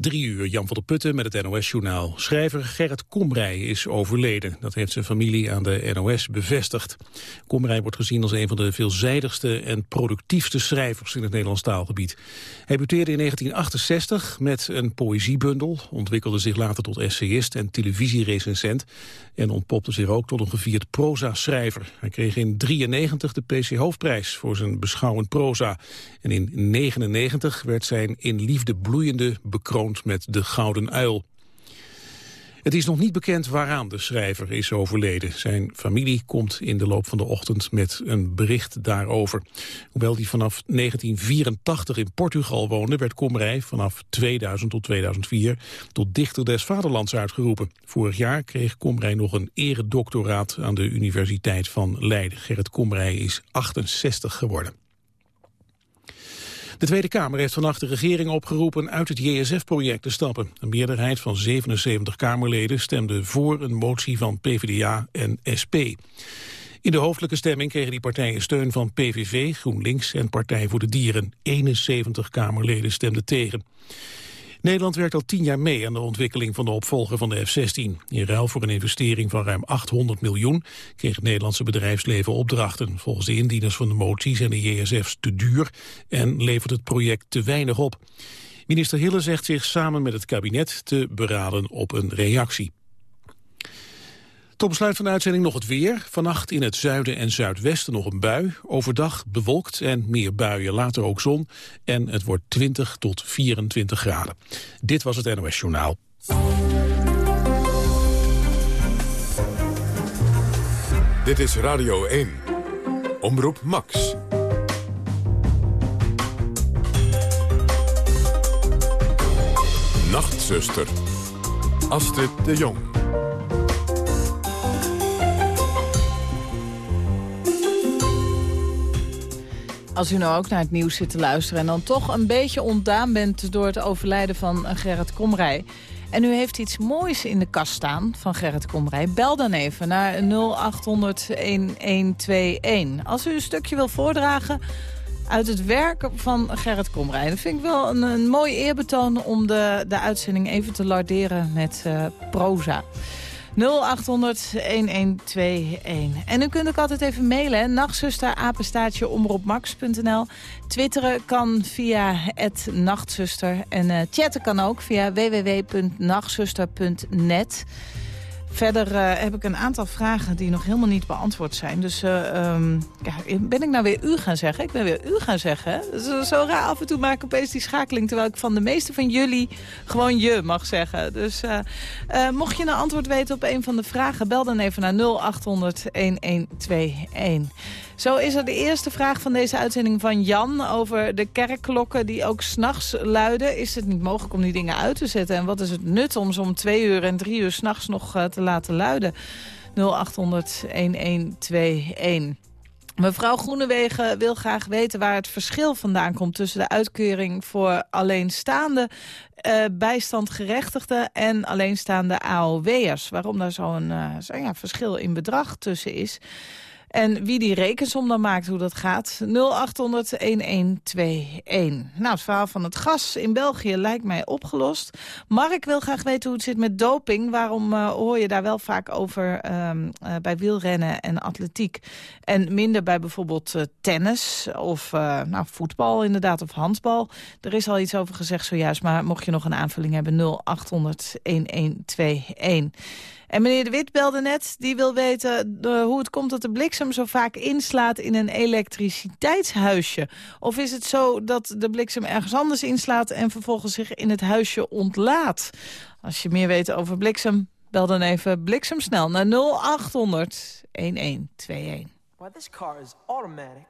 Drie uur, Jan van der Putten met het NOS-journaal. Schrijver Gerrit Komrij is overleden. Dat heeft zijn familie aan de NOS bevestigd. Komrij wordt gezien als een van de veelzijdigste en productiefste schrijvers in het Nederlands taalgebied. Hij debuteerde in 1968 met een poëziebundel, ontwikkelde zich later tot essayist en televisierecensent en ontpopte zich ook tot een gevierd proza-schrijver. Hij kreeg in 93 de PC Hoofdprijs voor zijn beschouwend proza. En in 99 werd zijn in liefde bloeiende bekroond met de Gouden Uil. Het is nog niet bekend waaraan de schrijver is overleden. Zijn familie komt in de loop van de ochtend met een bericht daarover. Hoewel hij vanaf 1984 in Portugal woonde... werd Komrij vanaf 2000 tot 2004 tot dichter des vaderlands uitgeroepen. Vorig jaar kreeg Komrij nog een eredoctoraat aan de Universiteit van Leiden. Gerrit Komrij is 68 geworden. De Tweede Kamer heeft vannacht de regering opgeroepen uit het JSF-project te stappen. Een meerderheid van 77 Kamerleden stemde voor een motie van PvdA en SP. In de hoofdelijke stemming kregen die partijen steun van PVV, GroenLinks en Partij voor de Dieren. 71 Kamerleden stemden tegen. Nederland werkt al tien jaar mee aan de ontwikkeling van de opvolger van de F-16. In ruil voor een investering van ruim 800 miljoen kreeg het Nederlandse bedrijfsleven opdrachten. Volgens de indieners van de motie zijn de JSF's te duur en levert het project te weinig op. Minister Hille zegt zich samen met het kabinet te beraden op een reactie. Tot besluit van de uitzending nog het weer. Vannacht in het zuiden en zuidwesten nog een bui. Overdag bewolkt en meer buien, later ook zon. En het wordt 20 tot 24 graden. Dit was het NOS Journaal. Dit is Radio 1. Omroep Max. Nachtzuster. Astrid de Jong. Als u nou ook naar het nieuws zit te luisteren... en dan toch een beetje ontdaan bent door het overlijden van Gerrit Komrij... en u heeft iets moois in de kast staan van Gerrit Komrij... bel dan even naar 0800-1121. Als u een stukje wil voordragen uit het werk van Gerrit Komrij. Dat vind ik wel een, een mooi eerbetoon om de, de uitzending even te larderen met uh, proza. 0800-1121. En u kunt ook altijd even mailen. Nachtzuster, apenstaatje, omroepmax.nl. Twitteren kan via het nachtzuster. En uh, chatten kan ook via www.nachtzuster.net. Verder uh, heb ik een aantal vragen die nog helemaal niet beantwoord zijn. Dus uh, um, ja, ben ik nou weer u gaan zeggen? Ik ben weer u gaan zeggen. Zo, zo raar af en toe maak ik opeens die schakeling... terwijl ik van de meeste van jullie gewoon je mag zeggen. Dus uh, mocht je een antwoord weten op een van de vragen... bel dan even naar 0800-1121. Zo is er de eerste vraag van deze uitzending van Jan... over de kerkklokken die ook s'nachts luiden. Is het niet mogelijk om die dingen uit te zetten? En wat is het nut om ze om twee uur en drie uur s'nachts nog uh, te laten luiden? 0800-1121. Mevrouw Groenewegen wil graag weten waar het verschil vandaan komt... tussen de uitkering voor alleenstaande uh, bijstandgerechtigden en alleenstaande AOW'ers. Waarom daar zo'n uh, zo, ja, verschil in bedrag tussen is... En wie die rekensom dan maakt, hoe dat gaat, 0800-1121. Nou, het verhaal van het gas in België lijkt mij opgelost. Mark wil graag weten hoe het zit met doping. Waarom uh, hoor je daar wel vaak over um, uh, bij wielrennen en atletiek... en minder bij bijvoorbeeld uh, tennis of nou, voetbal inderdaad, of handbal. Er is al iets over gezegd zojuist, maar mocht je nog een aanvulling hebben... 0800-1121. En meneer De Wit belde net, die wil weten hoe het komt dat de bliksem zo vaak inslaat in een elektriciteitshuisje. Of is het zo dat de bliksem ergens anders inslaat en vervolgens zich in het huisje ontlaat? Als je meer weet over bliksem, bel dan even bliksemsnel naar 0800 1121. Well, this car is automatic.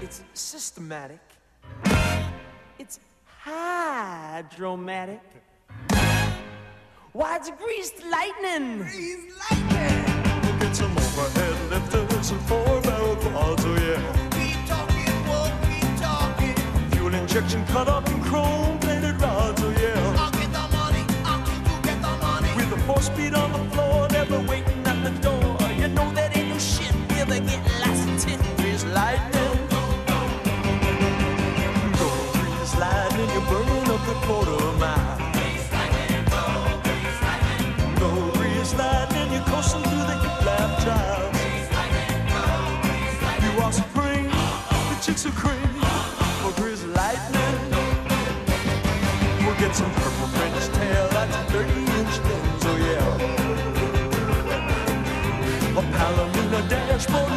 It's systematic. It's hydromatic. Why, it's greased lightning! Greased lightning! Get some overhead lifters and four-barrel quads, oh yeah. Keep talking, won't keep talking. Fuel injection cut up in chrome-plated rods, oh yeah. I'll get the money, I'll get you get the money. With a four-speed on the floor, never waiting chicks are cream for grease lightning. We'll get some purple French tail, that's 30 inch guns, oh yeah. A Palomino dashboard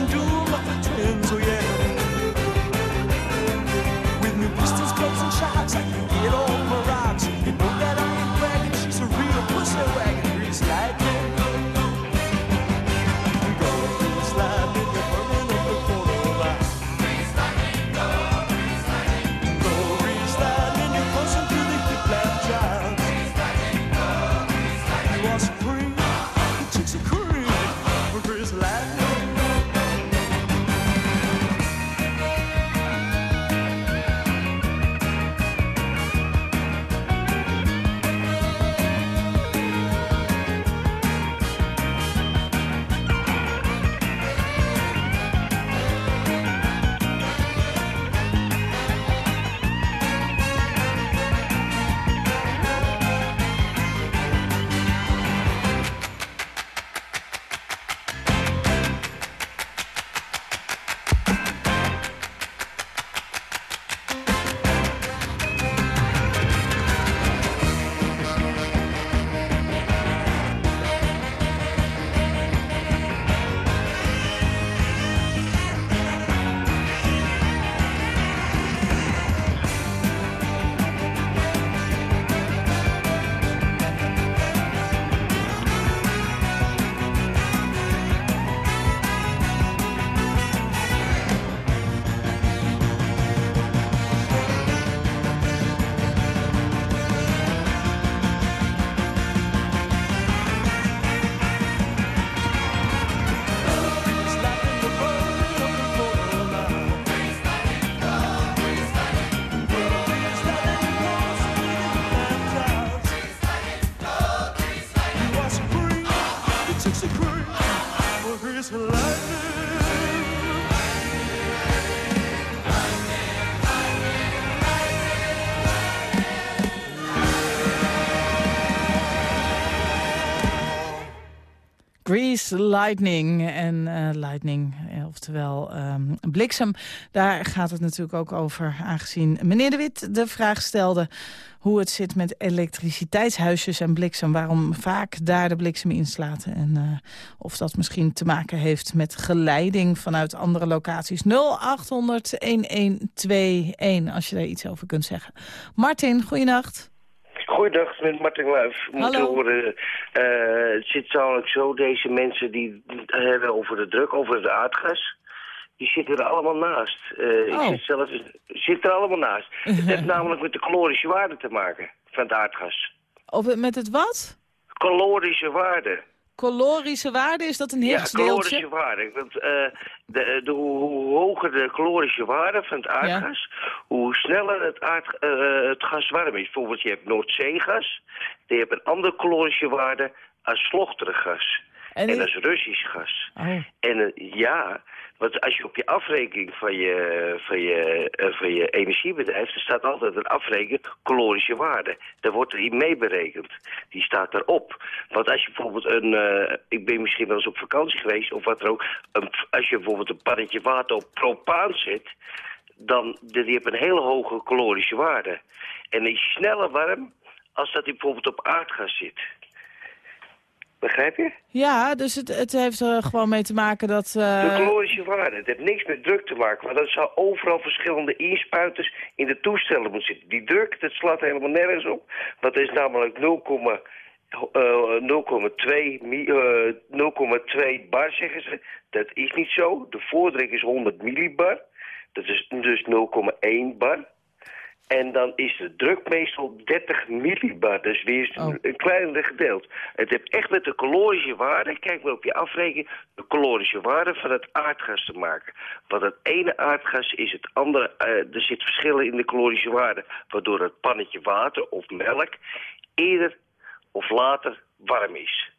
Grease Lightning en eh, Lightning, eh, oftewel ehm, bliksem. Daar gaat het natuurlijk ook over, aangezien meneer De Wit de vraag stelde... hoe het zit met elektriciteitshuisjes en bliksem. Waarom vaak daar de bliksem inslaat. En eh, of dat misschien te maken heeft met geleiding vanuit andere locaties. 0800-1121, als je daar iets over kunt zeggen. Martin, goeienacht. Goeiedag, met Martin Luif. Moeten Hallo. horen, eh, het zit namelijk zo, deze mensen die het hebben over de druk, over het aardgas, die zitten er allemaal naast. Ik Oh. zit zelf, zit er allemaal naast. Het heeft namelijk met de calorische waarde te maken van het aardgas. Of met het wat? Calorische waarde. Calorische waarde, is dat een Ja, Higgs deeltje? calorische waarde. Want, eh, de, de, hoe, hoger de calorische waarde van het aardgas, hoe sneller het, aard, eh, het gas warm is. Bijvoorbeeld, je hebt Noordzeegas, die heeft een andere calorische waarde als slochtergas. En En, is Russisch gas. Oh. En eh, ja, want als je op je afrekening van je, van je, eh, van je energiebedrijf, er staat altijd een afrekening calorische waarde. Daar wordt er in meeberekend. Die staat erop. Want als je bijvoorbeeld een, eh, ik ben misschien wel eens op vakantie geweest of wat er ook, een, als je bijvoorbeeld een pannetje water op propaan zet, dan die heeft een hele hoge calorische waarde. En die is sneller warm als dat die bijvoorbeeld op aardgas zit. Begrijp je? Ja, dus het, het heeft er gewoon mee te maken dat... De eh, calorische waarde. Het heeft niks met druk te maken. Want er zou overal verschillende inspuiters in de toestellen moeten zitten. Die druk, dat slaat helemaal nergens op. Het is namelijk 0, eh, 0,2 mi- eh, 0,2 bar, zeggen ze. Dat is niet zo. De voordruk is 100 millibar. Dat is dus 0,1 bar. En dan is de druk meestal 30 millibar. Dus weer een, Oh. een kleiner gedeelte. Het heeft echt met de calorische waarde, kijk maar op je afrekening, de calorische waarde van het aardgas te maken. Want het ene aardgas is het andere, eh, er zit verschillen in de calorische waarde. Waardoor het pannetje water of melk eerder of later warm is.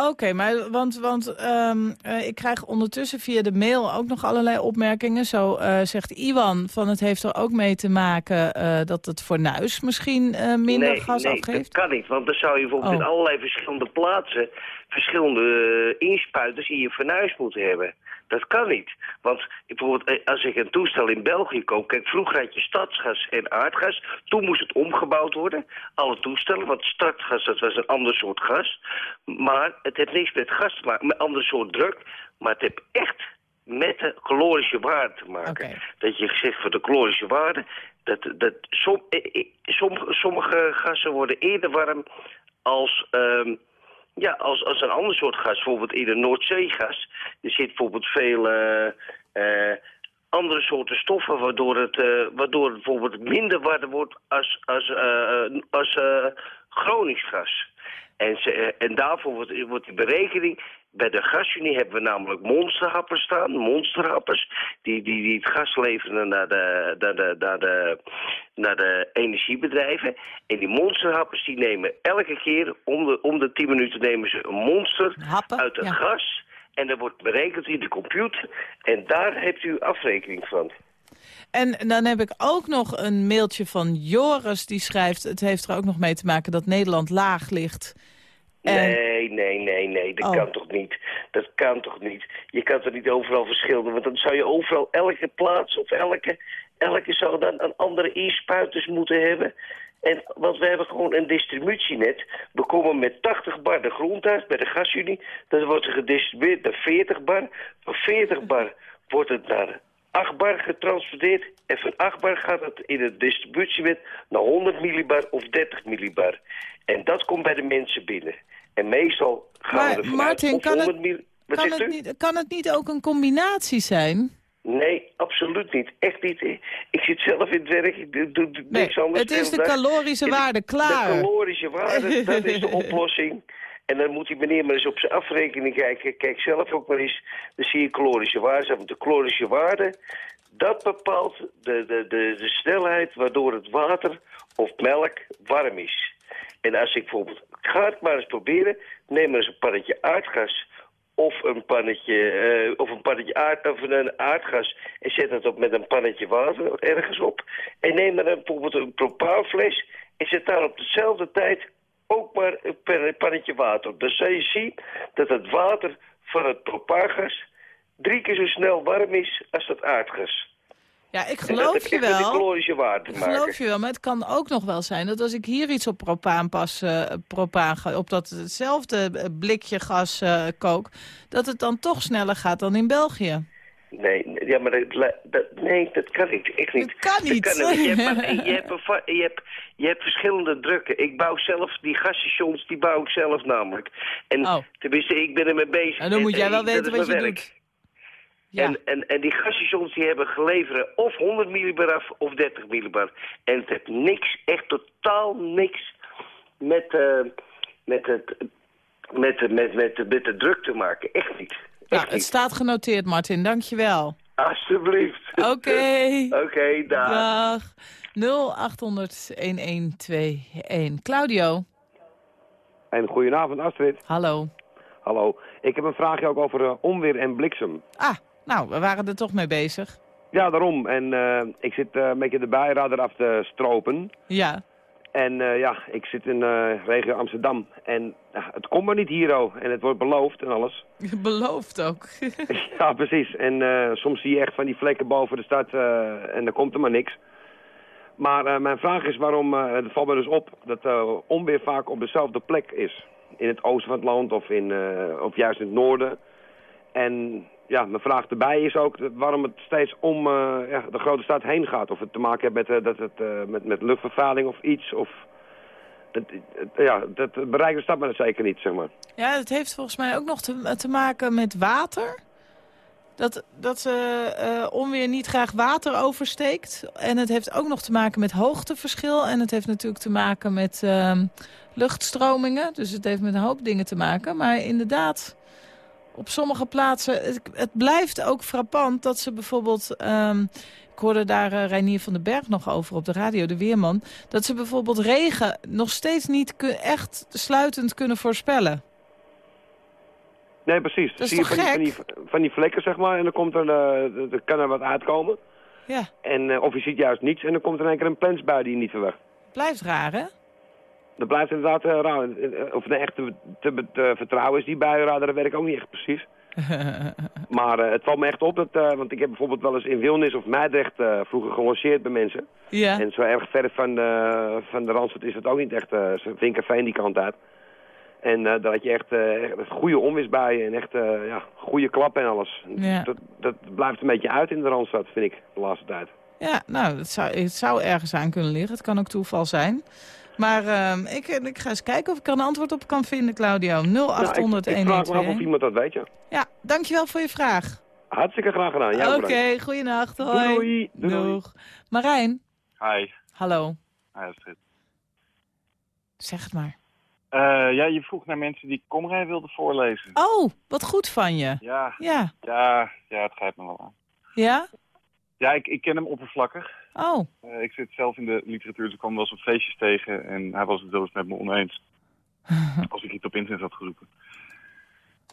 Oké, maar want, want eh, ik krijg ondertussen via de mail ook nog allerlei opmerkingen. Zo eh, zegt Iwan van het heeft er ook mee te maken eh, dat het fornuis misschien minder nee, gas nee, afgeeft. dat kan niet. Want dan zou je bijvoorbeeld Oh. in allerlei verschillende plaatsen... verschillende eh, inspuiters in je fornuis moeten hebben. Dat kan niet. Want bijvoorbeeld eh, als ik een toestel in België koop... Kijk, vroeger had je stadsgas en aardgas. Toen moest het omgebouwd worden. Alle toestellen. Want stadsgas dat was een ander soort gas. Maar het heeft niks met gas te maken. Met een ander soort druk. Maar het heeft echt met de calorische waarde te maken. Dat je zegt voor de calorische waarde... Dat, dat som, eh, eh, som- sommige gassen worden eerder warm als... ehm, ja, als, als een ander soort gas, bijvoorbeeld in de Noordzeegas. Er zit bijvoorbeeld veel eh, eh, andere soorten stoffen... waardoor het, eh, waardoor het bijvoorbeeld minder warm wordt als, als, eh, als eh, Groningsgas. En, ze, en daarvoor wordt, wordt die berekening... Bij de gasunie hebben we namelijk monsterhappers staan, monsterhappers, die, die, die het gas leveren naar de, naar, de, naar, de, naar de energiebedrijven. En die monsterhappers die nemen elke keer, om de, om de 10 minuten nemen ze een monster Happen, uit het ja. gas. En dat wordt berekend in de computer. En daar hebt u afrekening van. En dan heb ik ook nog een mailtje van Joris die schrijft... het heeft er ook nog mee te maken dat Nederland laag ligt. Nee, nee, nee, nee, dat Oh. kan toch niet. Dat kan toch niet. Je kan toch niet overal verschillen, want dan zou je overal elke plaats of elke, elke zou dan een andere inspuiters moeten hebben. En, want we hebben gewoon een distributienet. We komen met 80 bar de grond uit bij de gasunie. Dan wordt er gedistribueerd naar 40 bar. Van 40 bar wordt het naar 8 bar getransporteerd. En van 8 bar gaat het in het distributienet naar 100 millibar of 30 millibar. En dat komt bij de mensen binnen. En meestal gaan Maar we ervan Martin, kan het- 100 mil- Wat Kan het, niet, kan het niet ook een combinatie zijn? Nee, absoluut niet. Echt niet. Ik zit zelf in het werk. Ik doe, Nee, niks anders. het is de dag. calorische waarde, klaar. De calorische waarde, dat is de oplossing. En dan moet die meneer maar eens op zijn afrekening kijken. Kijk zelf ook maar eens. Dan zie je calorische waarde. Want de calorische waarde, dat bepaalt de, de, de, de snelheid waardoor het water of melk warm is. En als ik bijvoorbeeld, ga het maar eens proberen. Neem maar eens een pannetje aardgas of een pannetje, eh, of een pannetje aard, of een aardgas en zet het op met een pannetje water ergens op. En neem dan bijvoorbeeld een propaanfles en zet daar op dezelfde tijd ook maar een pan- pannetje water op. Dan zal je zien dat het water van het propaangas drie keer zo snel warm is als dat aardgas. Ja, ik dat geloof je wel. Ik geloof je wel, maar het kan ook nog wel zijn dat als ik hier iets op propaan pas, eh, propaan ga, op dat hetzelfde eh, blikje gas eh, kook, dat het dan toch sneller gaat dan in België. Nee, ja, maar dat, nee, dat kan niet. Echt niet. Dat kan niet. niet. Je, hebt, je, hebt je, hebt, je hebt verschillende drukken. Ik bouw zelf, die gasstations, die bouw ik zelf namelijk. En Oh. tenminste, ik ben ermee bezig. En dan moet jij wel weten wat je doet. Ja. En, en, en die gasstations die hebben geleverd of 100 millibar af of 30 millibar. En het heeft niks, echt totaal niks met, eh, met, het, met, met, met, met, met de druk te maken. Echt niet. Echt Nou, het niet. staat genoteerd, Martin. Dankjewel. Alsjeblieft. Oké. Oké, dag. Dag. 0800-1121. Claudio, En goedenavond Astrid. hallo. Hallo. Ik heb een vraagje ook over eh, onweer en bliksem. Ah, nou, we waren er toch mee bezig. Ja, daarom. En eh, ik zit eh, een beetje de bijradar af te stropen. Ja. En eh, ja, ik zit in regio Amsterdam. En het komt maar niet hier, oh. En het wordt beloofd en alles. Beloofd ook. ja, precies. En soms zie je echt van die vlekken boven de stad en dan komt er maar niks. Maar mijn vraag is waarom, het valt me dus op, dat onweer vaak op dezelfde plek is. In het oosten van het land of, in, of juist in het noorden. En ja, mijn vraag erbij is ook dat- waarom het steeds om eh, ja, de grote stad heen gaat. Of het te maken heeft met, eh, dat het, eh, met, met luchtvervuiling of iets. Of, het- ja, dat bereikt de stad maar zeker niet, zeg maar. Ja, het heeft volgens mij ook nog te, te maken met water. Dat, dat eh, onweer niet graag water oversteekt. En het heeft ook nog te maken met hoogteverschil. En het heeft natuurlijk te maken met ehm, luchtstromingen. Dus het heeft met een hoop dingen te maken. Maar inderdaad, op sommige plaatsen... Het, het blijft ook frappant dat ze bijvoorbeeld... ehm, ik hoorde daar eh, Reinier van den Berg nog over op de radio, de weerman... dat ze bijvoorbeeld regen nog steeds niet echt sluitend kunnen voorspellen. Nee, precies. Dat is Zie je van die, van, die, van die vlekken, zeg maar, en dan komt er, er kan er wat uitkomen. Ja, En, eh, of je ziet juist niets en dan komt er in één keer een plensbui die je niet verwacht. blijft raar, hè? Dat blijft inderdaad eh, raar. Eh, Of het echt te, te, te vertrouwen is, die buienradar, dat ik ook niet echt precies. maar eh, het valt me echt op, dat, want ik heb bijvoorbeeld wel eens in Wilnis of Meidrecht vroeger gelanceerd bij mensen. ja. En zo erg ver van de, van de Randstad is het ook niet echt, uh, Vinkerveen die kant uit. En daar had je echt, echt goede onweersbuien en echt ja, goede klappen en alles. Ja. Dat, dat blijft een beetje uit in de Randstad, vind ik, de laatste tijd. Ja, nou, het zou, het zou ergens aan kunnen liggen. Het kan ook toeval zijn. Maar ehm, ik, ik ga eens kijken of ik er een antwoord op kan vinden, Claudio. 0800 Nou, ik, ik vraag me af of 1121. iemand dat weet, ja. Ja, dankjewel voor je vraag. Hartstikke graag gedaan. Oké, goeienacht. Hoi. Doei, doei. Doeg. Marijn, Hi. hallo. Hi Astrid. Zeg het maar. Eh, ja, je vroeg naar mensen die Komrij wilden voorlezen. Oh, wat goed van je. Ja, Ja. ja, ja, het grijpt me wel aan. Ja? Ja, ik, ik ken hem oppervlakkig. Oh, Eh, ik zit zelf in de literatuur, dus ik kwam wel eens op feestjes tegen. En hij was het wel eens met me oneens. als ik iets op internet had geroepen.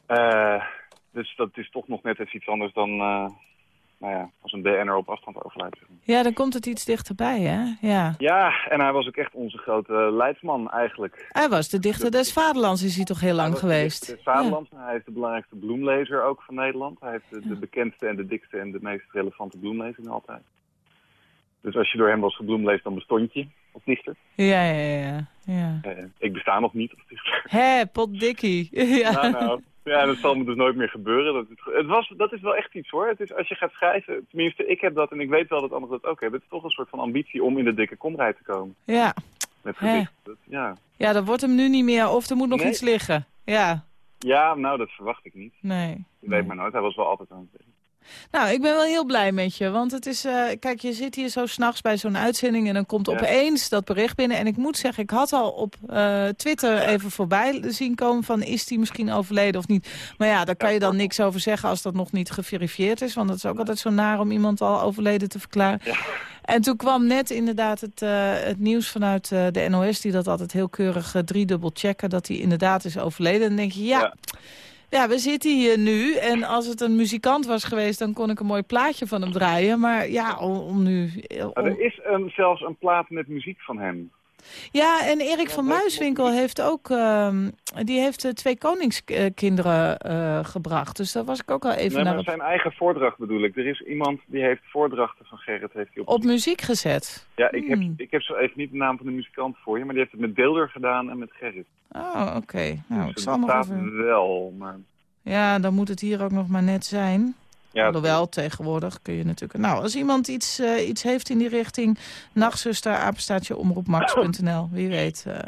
Eh, dus dat is toch nog net even iets anders dan... eh, nou ja, als een BN'er op afstand overlijdt. ja, dan komt het iets dichterbij, hè? Ja. Ja, en hij was ook echt onze grote leidsman eigenlijk. Hij was de dichter des vaderlands, is hij toch heel lang Hij geweest? De vaderland, hij is de belangrijkste bloemlezer ook van Nederland. Hij heeft de, de bekendste en de dikste en de meest relevante bloemlezer nog altijd. Dus als je door hem was gebloemleest, dan bestond je als dichter. Ja, ja, ja. ja. Eh, ik besta nog niet als dichter. Hé, potdikkie. ja. nou, nou, ja, dat zal me dus nooit meer gebeuren. Dat, is- het was, dat is wel echt iets hoor. Het is, als je gaat schrijven, tenminste ik heb dat en ik weet wel dat anderen dat ook hebben. Het is toch een soort van ambitie om in de dikke komrij te komen. ja. Met gedicht. Dat- ja. Ja, dat wordt hem nu niet meer. Of er moet nog Nee. iets liggen. Ja, ja, nou dat verwacht ik niet. nee. Ik weet maar nooit. Hij was wel altijd aan het. Nou, ik ben wel heel blij met je. Want het is, eh, kijk, je zit hier zo s'nachts bij zo'n uitzending... en dan komt Ja. opeens dat bericht binnen. En ik moet zeggen, ik had al op eh, Twitter even voorbij zien komen... van is die misschien overleden of niet. Maar ja, daar kan je dan niks over zeggen als dat nog niet geverifieerd is. Want dat is ook altijd zo naar om iemand al overleden te verklaren. Ja. En toen kwam net inderdaad het, eh, het nieuws vanuit de NOS... die dat altijd heel keurig driedubbel checken... dat hij inderdaad is overleden. En dan denk je, ja... Ja. Ja, we zitten hier nu en als het een muzikant was geweest... dan kon ik een mooi plaatje van hem draaien. Maar ja, om, om nu... Om- er is een, zelfs een plaat met muziek van hem. Ja, en Erik van dat Muiswinkel heeft ook... ehm, die heeft eh, twee koningskinderen eh, gebracht. Dus daar was ik ook al even Nee, naar maar op, zijn eigen voordracht bedoel ik. Er is iemand die heeft voordrachten van Gerrit heeft hij op. op muziek gezet. ja, ik heb, Hmm. ik heb zo even niet de naam van de muzikant voor je, maar die heeft het met Deelder gedaan en met Gerrit. Oh, oké. Nou, ik dus zal nog even... wel, maar... Ja, dan moet het hier ook nog maar net zijn. Ja, Alhoewel, tegenwoordig kun je natuurlijk... Nou, als iemand iets, eh, iets heeft in die richting... nachtzuster, apenstaatje, omroepmax.nl. Wie weet. eh.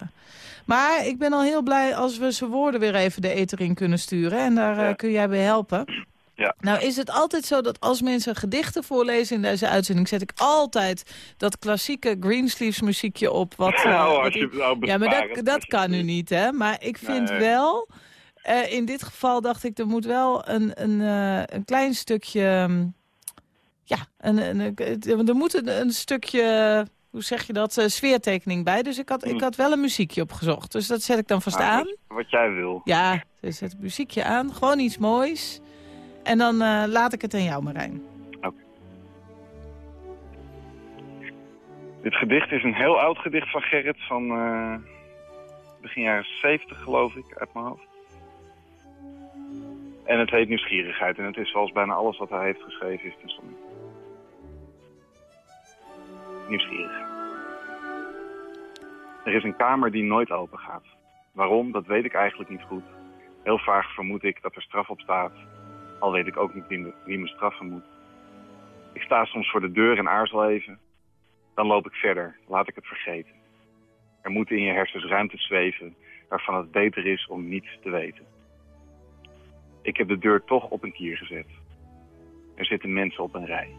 Maar ik ben al heel blij als we zijn woorden weer even de eter in kunnen sturen. En daar eh, Ja. kun jij bij helpen. Ja. Nou is het altijd zo dat als mensen gedichten voorlezen in deze uitzending... zet ik altijd dat klassieke Greensleeves muziekje op. Wat, Nou, als je nou ja, maar dat, dat kan nu niet, hè. Maar ik vind Nee. wel... eh, in dit geval dacht ik, er moet wel een, een, eh, een klein stukje... ehm, ja, een, een, een- er moet een, een stukje... Hoe zeg je dat? eh, sfeertekening bij. Dus ik had, ik Hm. had wel een muziekje opgezocht. Dus dat zet ik dan vast Nou, aan. wat- jij wil. Ja, dus zet het muziekje aan. Gewoon iets moois. En dan laat ik het aan jou, Marijn. Dit gedicht is een heel oud gedicht van Gerrit van begin jaren 70 geloof ik, uit mijn hoofd. En het heet Nieuwsgierigheid en het is zoals bijna alles wat hij heeft geschreven is tenslotte. Nieuwsgierig. Er is een kamer die nooit open gaat. Waarom, dat weet ik eigenlijk niet goed. Heel vaag vermoed ik dat er straf op staat. Al weet ik ook niet wie me, straffen moet. Ik sta soms voor de deur en aarzel even. Dan loop ik verder, laat ik het vergeten. Er moet in je hersens ruimte zweven waarvan het beter is om niets te weten. Ik heb de deur toch op een kier gezet. Er zitten mensen op een rij.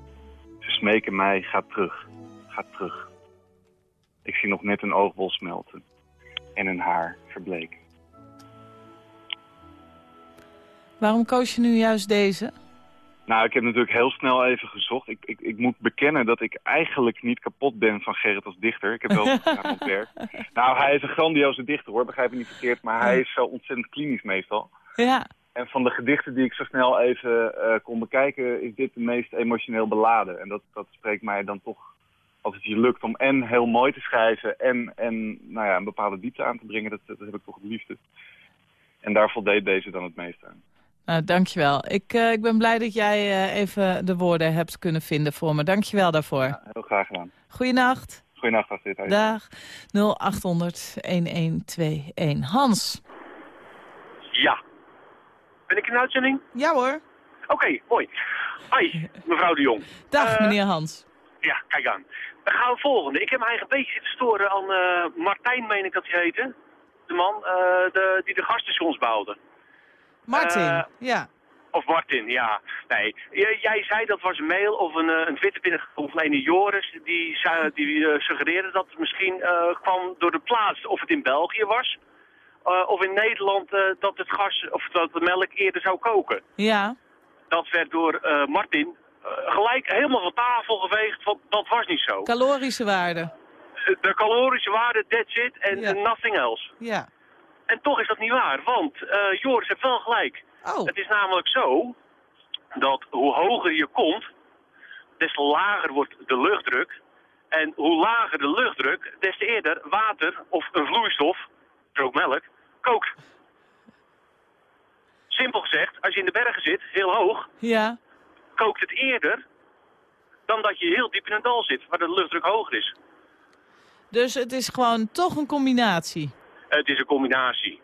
Ze smeken mij, ga terug, ga terug. Ik zie nog net een oogbol smelten en een haar verbleken. Waarom koos je nu juist deze? Nou, ik heb natuurlijk heel snel even gezocht. Ik, ik, ik moet bekennen dat ik eigenlijk niet kapot ben van Gerrit als dichter. Ik heb wel naar mijn werk. Nou, hij is een grandioze dichter hoor, begrijp me niet verkeerd. Maar hij is zo ontzettend klinisch meestal. Ja, En van de gedichten die ik zo snel even eh, kon bekijken, is dit de meest emotioneel beladen. En dat, dat spreekt mij dan toch, als het je lukt om en heel mooi te schrijven en, en nou ja, een bepaalde diepte aan te brengen, dat, dat heb ik toch het liefste. En daar voldeed deze dan het meest aan. Nou, dankjewel. Ik, eh, ik ben blij dat jij eh, even de woorden hebt kunnen vinden voor me. Dankjewel daarvoor. Ja, heel graag gedaan. Goeienacht. Goeienacht, Astrid. Dag. 0800-1121. Hans. Ja. Ben ik in de uitzending? Ja hoor. Oké, mooi. Hi, mevrouw de Jong. Dag Eh, meneer Hans. Ja, kijk aan. We gaan het volgende. Ik heb me eigenlijk een beetje zitten storen aan eh, Martijn, meen ik dat hij heette. De man eh, de, die de gasstations bouwde. Martin. ja. Of Martin, ja. Nee, jij zei dat was een mail of een, een Twitter binnengekomen van een Joris. Die, die suggereerde dat het misschien kwam door de plaats. Of het in België was. Eh, of in Nederland eh, dat het gas of dat de melk eerder zou koken. Ja. Dat werd door eh, Martin gelijk helemaal van tafel geveegd. Want dat was niet zo. Calorische waarde. De calorische waarde, that's it, en Ja. nothing else. Ja. En toch is dat niet waar, want Joris heeft wel gelijk. Oh. Het is namelijk zo dat hoe hoger je komt, des te lager wordt de luchtdruk. En hoe lager de luchtdruk, des te eerder water of een vloeistof, ook melk, kookt. Simpel gezegd, als je in de bergen zit, heel hoog, Ja. kookt het eerder dan dat je heel diep in een dal zit, waar de luchtdruk hoger is. Dus het is gewoon toch een combinatie. Het is een combinatie.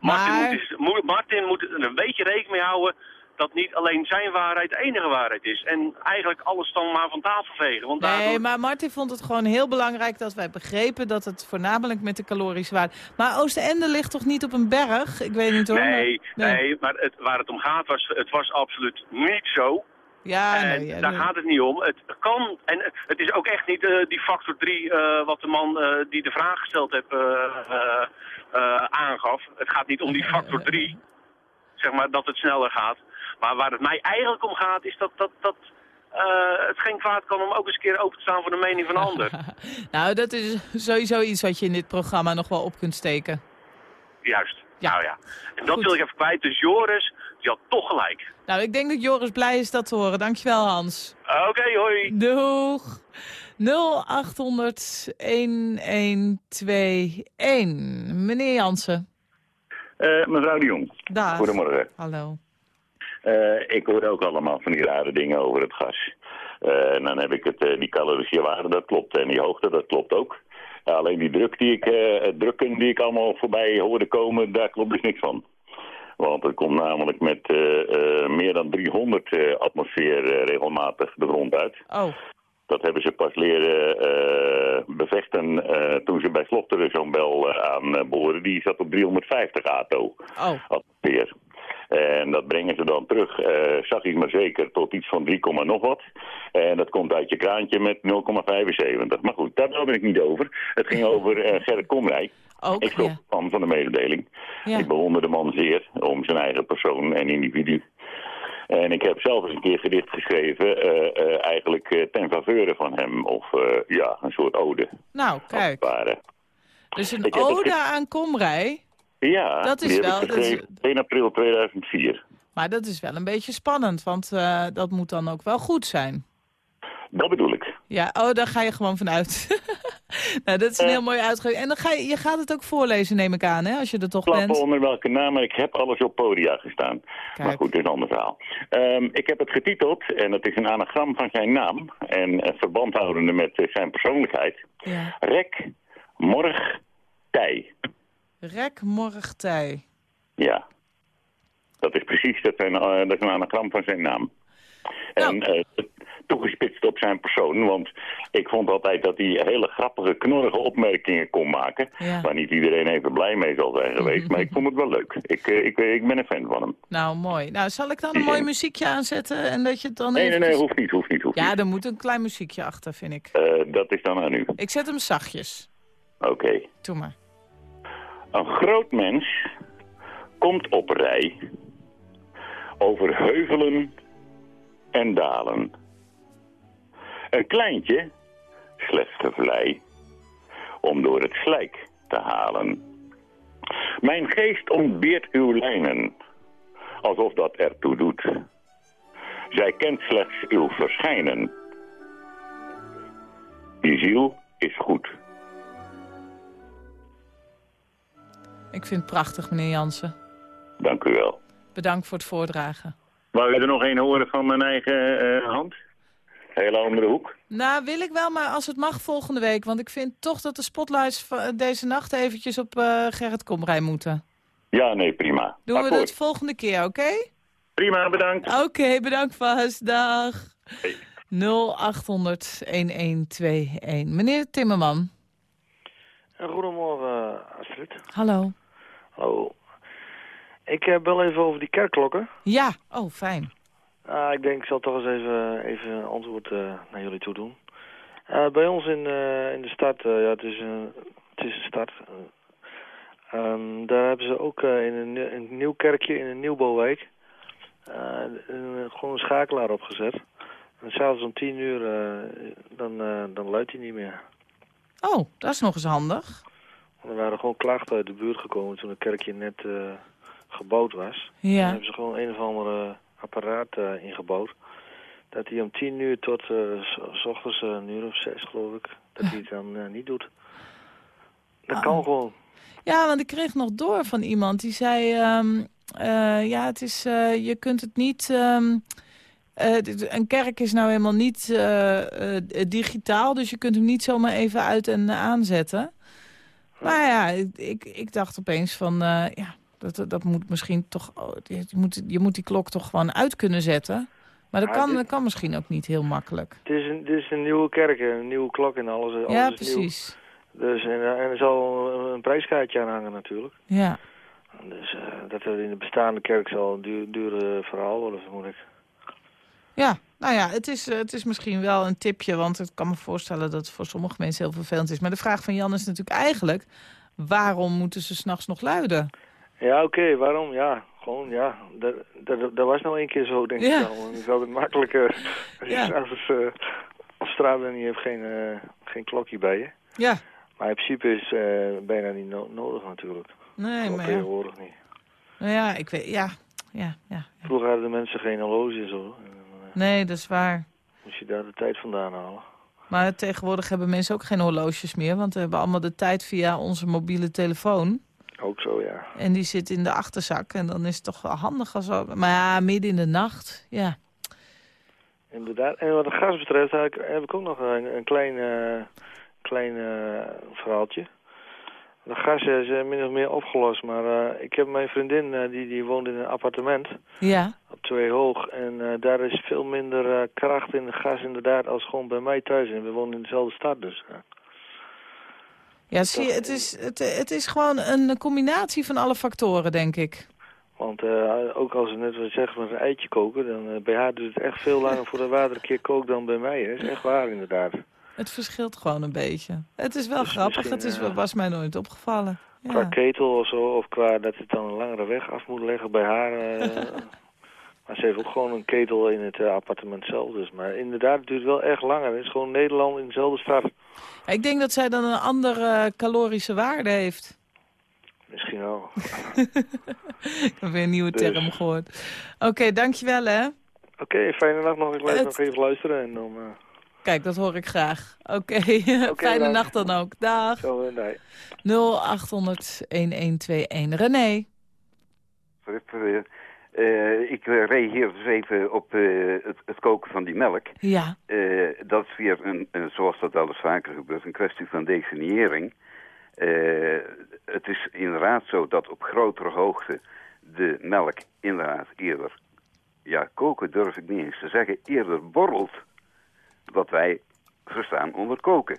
Martin, Maar- moet, dus- moet- Martin moet er een beetje rekening mee houden dat niet alleen zijn waarheid de enige waarheid is. En eigenlijk alles dan maar van tafel vegen. Want Nee, maar Martin vond het gewoon heel belangrijk dat wij begrepen dat het voornamelijk met de calorische waarde... Maar Oosterende ligt toch niet op een berg? Ik weet niet hoor. Nee, maar- nee, maar het, waar het om gaat was, het was absoluut niet zo. Ja, en nee, ja, daar nee. gaat het niet om. Het kan, en het is ook echt niet eh, die factor 3 eh, wat de man eh, die de vraag gesteld heeft aangaf. Het gaat niet om die factor 3, zeg maar, dat het sneller gaat. Maar waar het mij eigenlijk om gaat is dat, dat, dat eh, het geen kwaad kan om ook eens een keer open te staan voor de mening van een ander. Nou, dat is sowieso iets wat je in dit programma nog wel op kunt steken. Juist. Ja. Nou ja. En dat Goed. wil ik even kwijt. Dus Joris, die had toch gelijk. Nou, ik denk dat Joris blij is dat te horen. Dankjewel, Hans. Oké, hoi. Doeg. 0800 1121. Meneer Jansen. Eh, mevrouw de Jong, Dag. goedemorgen. Hallo. Eh, ik hoor ook allemaal van die rare dingen over het gas. Eh, en dan heb ik het, eh, die calorische waarde, dat klopt. En die hoogte, dat klopt ook. Alleen die druk die ik, drukken die ik allemaal voorbij hoorde komen, daar klopt dus niks van. Want het komt namelijk met meer dan 300 eh, atmosfeer regelmatig de grond uit. Oh, Dat hebben ze pas leren bevechten toen ze bij Slochteren zo'n bel aan eh, behoren. Die zat op 350 ATO oh. atmosfeer. En dat brengen ze dan terug, eh zag ik maar zeker, tot iets van 3, nog wat. En dat komt uit je kraantje met 0,75. Maar goed, daar wilde ik niet over. Het ging over eh, Gerrit Komrij. Ook, ik schrok ja. van van de mededeling. Ja. Ik bewonder de man zeer om zijn eigen persoon en individu. En ik heb zelf eens een keer gedicht geschreven, eh, eigenlijk ten faveur van hem. Of ja, een soort ode. Nou, kijk. Dus een Ik ode aan Komrij. Ja, Dat is wel- ik dat is- geschreven 1 april 2004. Maar dat is wel een beetje spannend, want eh, dat moet dan ook wel goed zijn. Dat bedoel ik. Ja, oh, daar ga je gewoon vanuit. nou, dat is een Eh. heel mooi uitgegeven. En dan ga je, je gaat het ook voorlezen, neem ik aan, hè, als je er toch bent. onder welke naam, maar ik heb alles op podia gestaan. Kijk. Maar goed, dit is een ander verhaal. Ehm, ik heb het getiteld, en het is een anagram van zijn naam... en verband houdende met eh, zijn persoonlijkheid. Ja. Rek, morg, tij. Rek Morgtij. Ja. Dat is precies dat zijn, eh, dat is een anagram van zijn naam. En Nou. eh, toegespitst op zijn persoon, want ik vond altijd dat hij hele grappige, knorrige opmerkingen kon maken. Ja. Waar niet iedereen even blij mee zal zijn geweest, maar ik vond het wel leuk. Ik, eh, ik, ik ben een fan van hem. Nou, mooi. Nou, zal ik dan een mooi muziekje aanzetten en dat je het dan Nee, nee, even... nee, hoeft niet, hoeft niet, hoeft Ja, niet. er moet een klein muziekje achter, vind ik. Dat is dan aan u. Ik zet hem zachtjes. Oké. Doe maar. Een groot mens komt op rij over heuvelen en dalen. Een kleintje slechts te vlei om door het slijk te halen. Mijn geest ontbeert uw lijnen, Alsof dat ertoe doet. Zij kent slechts uw verschijnen. Die ziel is goed. Ik vind het prachtig, meneer Jansen. Dank u wel. Bedankt voor het voordragen. Wou je er nog een horen van mijn eigen eh, hand? Hele andere hoek. Nou, wil ik wel, maar als het mag volgende week. Want ik vind toch dat de spotlights van deze nacht eventjes op eh, Gerrit Komrij moeten. Ja, nee, prima. Doen we dat volgende keer, oké? Prima, bedankt. Oké, bedankt vast. Dag. Hey. 0800-1121. Meneer Timmerman. Goedemorgen, Astrid. Hallo. Hallo. Ik eh, bel even over die kerkklokken. Ja, oh, fijn. Ah, ik denk, ik zal toch eens even, even een antwoord eh, naar jullie toe doen. Eh, bij ons in, in de stad, ja, het is, een het is een stad. eh, ehm, daar hebben ze ook in, een, in een nieuw kerkje in een nieuwbouwwijk een, gewoon een schakelaar opgezet. En s'avonds om tien uur, dan, dan luidt hij niet meer. Oh, dat is nog eens handig. Er waren gewoon klachten uit de buurt gekomen toen het kerkje net eh, gebouwd was. Ja. Hebben ze gewoon een of andere apparaat eh, ingebouwd. Dat hij om tien uur tot eh, s, ochtends een uur of zes, geloof ik, dat hij het dan niet doet. Dat Ah. kan gewoon. Ja, want ik kreeg nog door van iemand die zei... ehm, eh, ja, het is, je kunt het niet... ehm, eh, een kerk is nou helemaal niet digitaal, dus je kunt hem niet zomaar even uit en aanzetten. Maar ja, ik, ik dacht opeens van, eh, ja, dat, dat moet misschien toch... oh, je, moet, je moet die klok toch gewoon uit kunnen zetten. Maar dat kan, dat kan misschien ook niet heel makkelijk. Het is een, dit is een nieuwe kerk, een nieuwe klok en alles. alles Ja, nieuw. precies. Dus, en, eh, en er zal een, prijskaartje aan hangen natuurlijk. Ja. Dus eh, dat er in de bestaande kerk zal een duur, dure verhaal worden, vermoed ik. Ja, nou ja, het is, eh, het is misschien wel een tipje, want ik kan me voorstellen dat het voor sommige mensen heel vervelend is. Maar de vraag van Jan is natuurlijk eigenlijk, waarom moeten ze s'nachts nog luiden? Ja, oké, waarom? Ja, gewoon, ja. Dat, dat, dat was nou één keer zo, denk Ja. ik wel. Dan is het altijd makkelijker als je Ja. s'avonds uh, op straat bent en je hebt geen, eh, geen klokje bij je. Ja, Maar in principe is eh bijna niet no- nodig natuurlijk. nee, maar ja. tegenwoordig niet. Nou ja, ik weet, ja, ja, ja. Vroeger hadden de mensen geen horloge en eh, Nee, dat is waar. moest je daar de tijd vandaan halen. Maar tegenwoordig hebben mensen ook geen horloges meer, want we hebben allemaal de tijd via onze mobiele telefoon. Ook zo, ja. En die zit in de achterzak en dan is het toch wel handig als... Maar ja, midden in de nacht, ja. Inderdaad. En wat de gas betreft heb ik, heb ik ook nog een, een klein, eh, klein eh, verhaaltje. De gas is eh, min of meer opgelost, maar eh, ik heb mijn vriendin, eh, die, die woont in een appartement Ja, op twee hoog. En daar is veel minder kracht in de gas inderdaad als gewoon bij mij thuis. En we wonen in dezelfde stad dus. ja zie je, het is, het, het is gewoon een combinatie van alle factoren, denk ik. Want ook als ze net wat zegt met een eitje koken, dan bij haar duurt het echt veel langer voordat water een keer kookt dan bij mij. Dat is echt waar inderdaad. Het verschilt gewoon een beetje. Het is wel Dus grappig, het is, ja. was mij nooit opgevallen. Qua Ja. ketel of zo, of qua dat het dan een langere weg af moet leggen bij haar. eh, maar ze heeft ook gewoon een ketel in het eh, appartement zelf. Dus. Maar inderdaad, het duurt wel echt langer. Het is gewoon Nederland in dezelfde stad. Ik denk dat zij dan een andere calorische waarde heeft. Misschien wel. Ik heb weer een nieuwe Dus. term gehoord. Oké, dankjewel hè. Oké, fijne nacht nog. Ik blijf Het- nog even luisteren. En dan, eh, Kijk, dat hoor ik graag. Oké, fijne nacht dan ook. Dag. zo, eh, nee. 0800-1121. René. Eh, ik eh, reageer dus even op het, het koken van die melk. Ja. Dat is weer, een, een, zoals dat eens vaker gebeurt, een kwestie van definiëring. Het is inderdaad zo dat op grotere hoogte de melk inderdaad eerder, ja, koken durf ik niet eens te zeggen, eerder borrelt wat wij verstaan onder koken.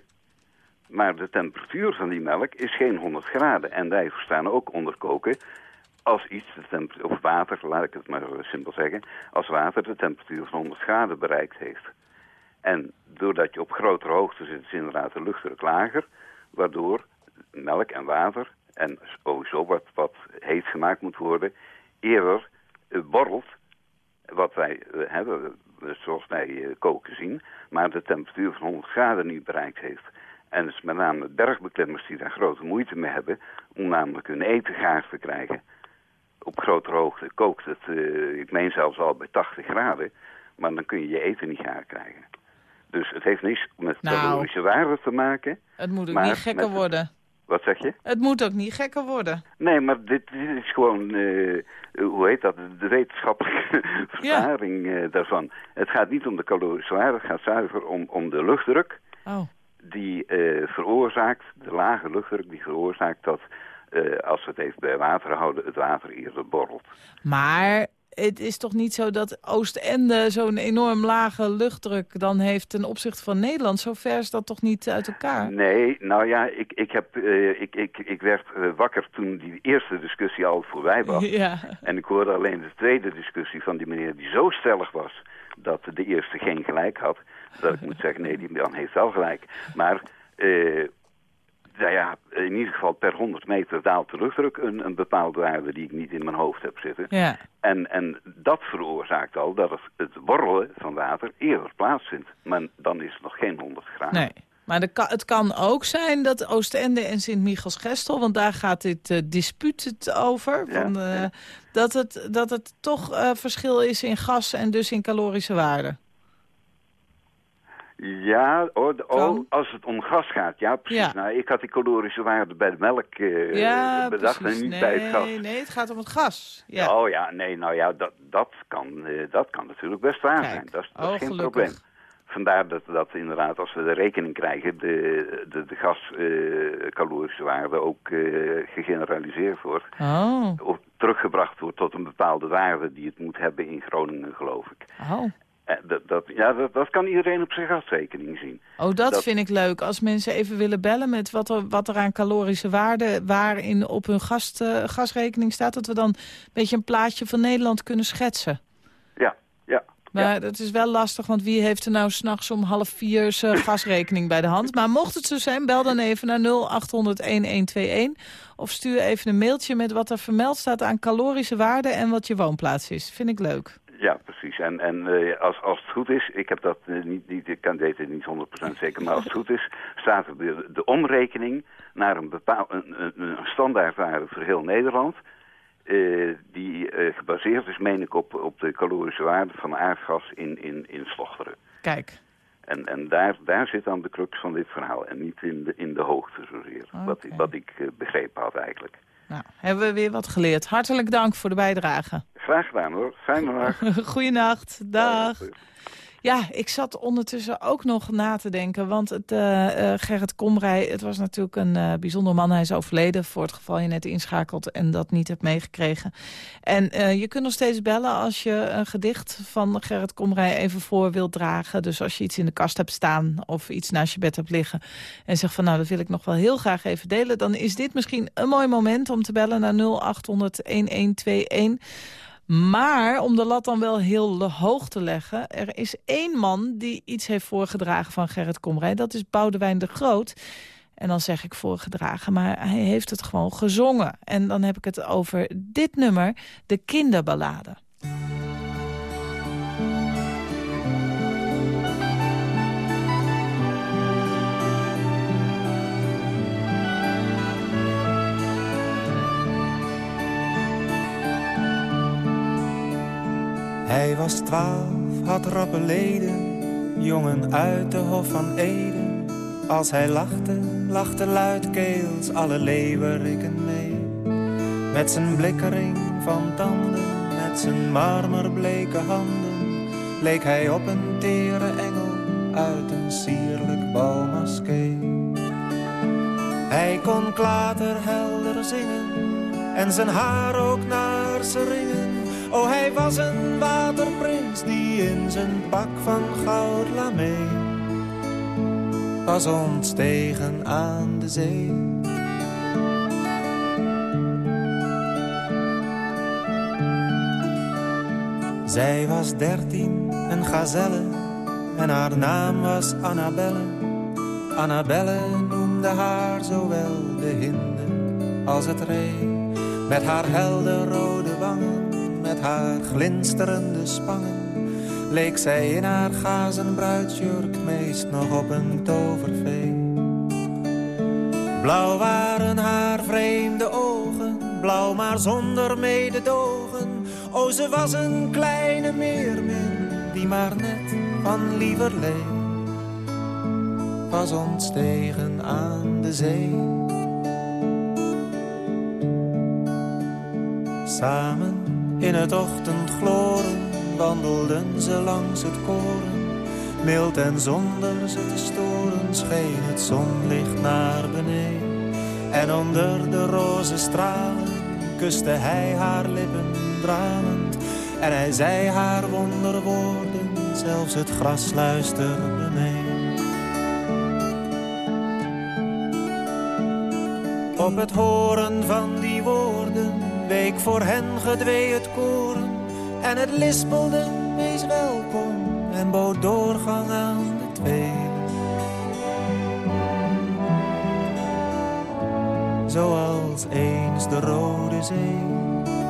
Maar de temperatuur van die melk is geen 100 graden. En wij verstaan ook onder koken als iets, de of water, laat ik het maar simpel zeggen, als water de temperatuur van 100 graden bereikt heeft. En doordat je op grotere hoogte zit, is inderdaad de luchtdruk lager, waardoor melk en water, en sowieso wat, wat heet gemaakt moet worden, eerder eh, borrelt, wat wij hebben, eh, zoals wij eh, koken zien, maar de temperatuur van 100 graden niet bereikt heeft. En het is met name bergbeklimmers die daar grote moeite mee hebben om namelijk hun eten gaar te krijgen. op grotere hoogte kookt het, eh, ik meen zelfs al bij 80 graden, maar dan kun je je eten niet gaar krijgen. Dus het heeft niets met Nou. calorische waarde te maken. Het moet ook niet gekker met- worden. Wat zeg je? Het moet ook niet gekker worden. Nee, maar dit, dit is gewoon, eh, hoe heet dat, de wetenschappelijke verklaring eh, daarvan. Het gaat niet om de calorische waarde, het gaat zuiver om, om de luchtdruk Oh. die eh, veroorzaakt, de lage luchtdruk die veroorzaakt dat, als we het even bij water houden, het water eerder borrelt. Maar het is toch niet zo dat Oostende zo'n enorm lage luchtdruk dan heeft ten opzichte van Nederland? Zo ver is dat toch niet uit elkaar? Nee, nou ja, ik, ik, heb, eh, ik, ik, ik werd eh, wakker toen die eerste discussie al voorbij was. Ja. En ik hoorde alleen de tweede discussie van die meneer die zo stellig was dat de eerste geen gelijk had. Dat ik moet zeggen, nee, die man heeft wel gelijk. Maar, eh, nou ja, in ieder geval per 100 meter daalt de luchtdruk een, een bepaalde waarde die ik niet in mijn hoofd heb zitten. Ja. En, en dat veroorzaakt al dat het, het borrelen van water eerder plaatsvindt. Maar dan is het nog geen 100 graden. Nee. Maar de het kan ook zijn dat Oostende en Sint-Michels-Gestel... want daar gaat dit eh, dispuut het over... Ja, van, eh, Dat, het, dat het toch eh, verschil is in gas en dus in calorische waarde. Ja, oh, oh, als het om gas gaat, ja precies. Ja. Nou, ik had die calorische waarde bij de melk eh, ja, bedacht precies. en niet nee, bij het gas. Nee, het gaat om het gas. Ja. Oh ja, nee, nou ja, dat, dat, kan, eh, dat kan natuurlijk best waar Kijk. zijn. Dat is, dat Oh, is geen gelukkig. probleem. Vandaar dat, dat inderdaad, als we de rekening krijgen, de, de, de gascalorische waarde ook eh, gegeneraliseerd wordt. Oh, Of teruggebracht wordt tot een bepaalde waarde die het moet hebben in Groningen, geloof ik. oh. Eh, dat, dat, ja, dat, dat kan iedereen op zijn gasrekening zien. Oh, dat, vind ik leuk. Als mensen even willen bellen met wat er, wat er aan calorische waarde... waarin op hun gast, eh, gasrekening staat... dat we dan een beetje een plaatje van Nederland kunnen schetsen. Ja, ja. Maar dat is wel lastig, want wie heeft er nou s'nachts om half vier zijn gasrekening bij de hand? Maar mocht het zo zijn, bel dan even naar 0800-1121. Of stuur even een mailtje met wat er vermeld staat aan calorische waarde... en wat je woonplaats is. Vind ik leuk. Ja, precies. En, en eh, als, als het goed is, ik heb dat eh, niet, niet, ik kan dit niet 100% zeker, maar als het goed is, staat er de, de omrekening naar een, bepaal, een, een, standaardwaarde voor heel Nederland, eh, die gebaseerd is, meen ik, op, op de calorische waarde van aardgas in, in, in Slochteren. Kijk. En, en daar, daar zit dan de crux van dit verhaal en niet in de, in de hoogte zozeer, wat, ik- wat ik eh, begrepen had eigenlijk. Nou, hebben we weer wat geleerd. Hartelijk dank voor de bijdrage. Graag gedaan hoor, fijne dag. Goeienacht, dag. Ja, ik zat ondertussen ook nog na te denken. Want het, eh, eh, Gerrit Komrij, het was natuurlijk een eh, bijzonder man. Hij is overleden voor het geval je net inschakelt en dat niet hebt meegekregen. En je kunt nog steeds bellen als je een gedicht van Gerrit Komrij even voor wilt dragen. Dus als je iets in de kast hebt staan of iets naast je bed hebt liggen. En zegt van nou, dat wil ik nog wel heel graag even delen. Dan is dit misschien een mooi moment om te bellen naar 0800-1121. Maar om de lat dan wel heel hoog te leggen... er is één man die iets heeft voorgedragen van Gerrit Komrij. Dat is Boudewijn de Groot. En dan zeg ik voorgedragen, maar hij heeft het gewoon gezongen. En dan heb ik het over dit nummer, de kinderballade. Hij was twaalf, had rappe leden, jongen uit de Hof van Eden. Als hij lachte, lachte luidkeels alle leeuweriken mee. Met zijn blikkering van tanden, met zijn marmerbleke handen, leek hij op een tere engel uit een sierlijk balmaskee. Hij kon klaterhelder zingen en zijn haar ook naar zijn ringen. Oh, hij was een waterprins die in zijn pak van goud lamee was ontstegen aan de zee. Zij was dertien, een gazelle, en haar naam was Annabelle. Annabelle noemde haar zowel de hinde als het ree. Met haar helder rode wangen, met haar glinsterende spangen, leek zij in haar gazen bruidsjurk meest nog op een tovervee. Blauw waren haar vreemde ogen, blauw maar zonder mededogen. O, ze was een kleine meermin, die maar net van lieverlee was ontstegen aan de zee. Samen in het ochtendgloren wandelden ze langs het koren. Mild en zonder ze te storen scheen het zonlicht naar beneden. En onder de roze stralen kuste hij haar lippen dralend. En hij zei haar wonderwoorden, zelfs het gras luisterde mee. Op het horen van die woorden week voor hen gedwee het koren. En het lispelde, wees welkom, en bood doorgang aan de twee. Zoals eens de Rode Zee.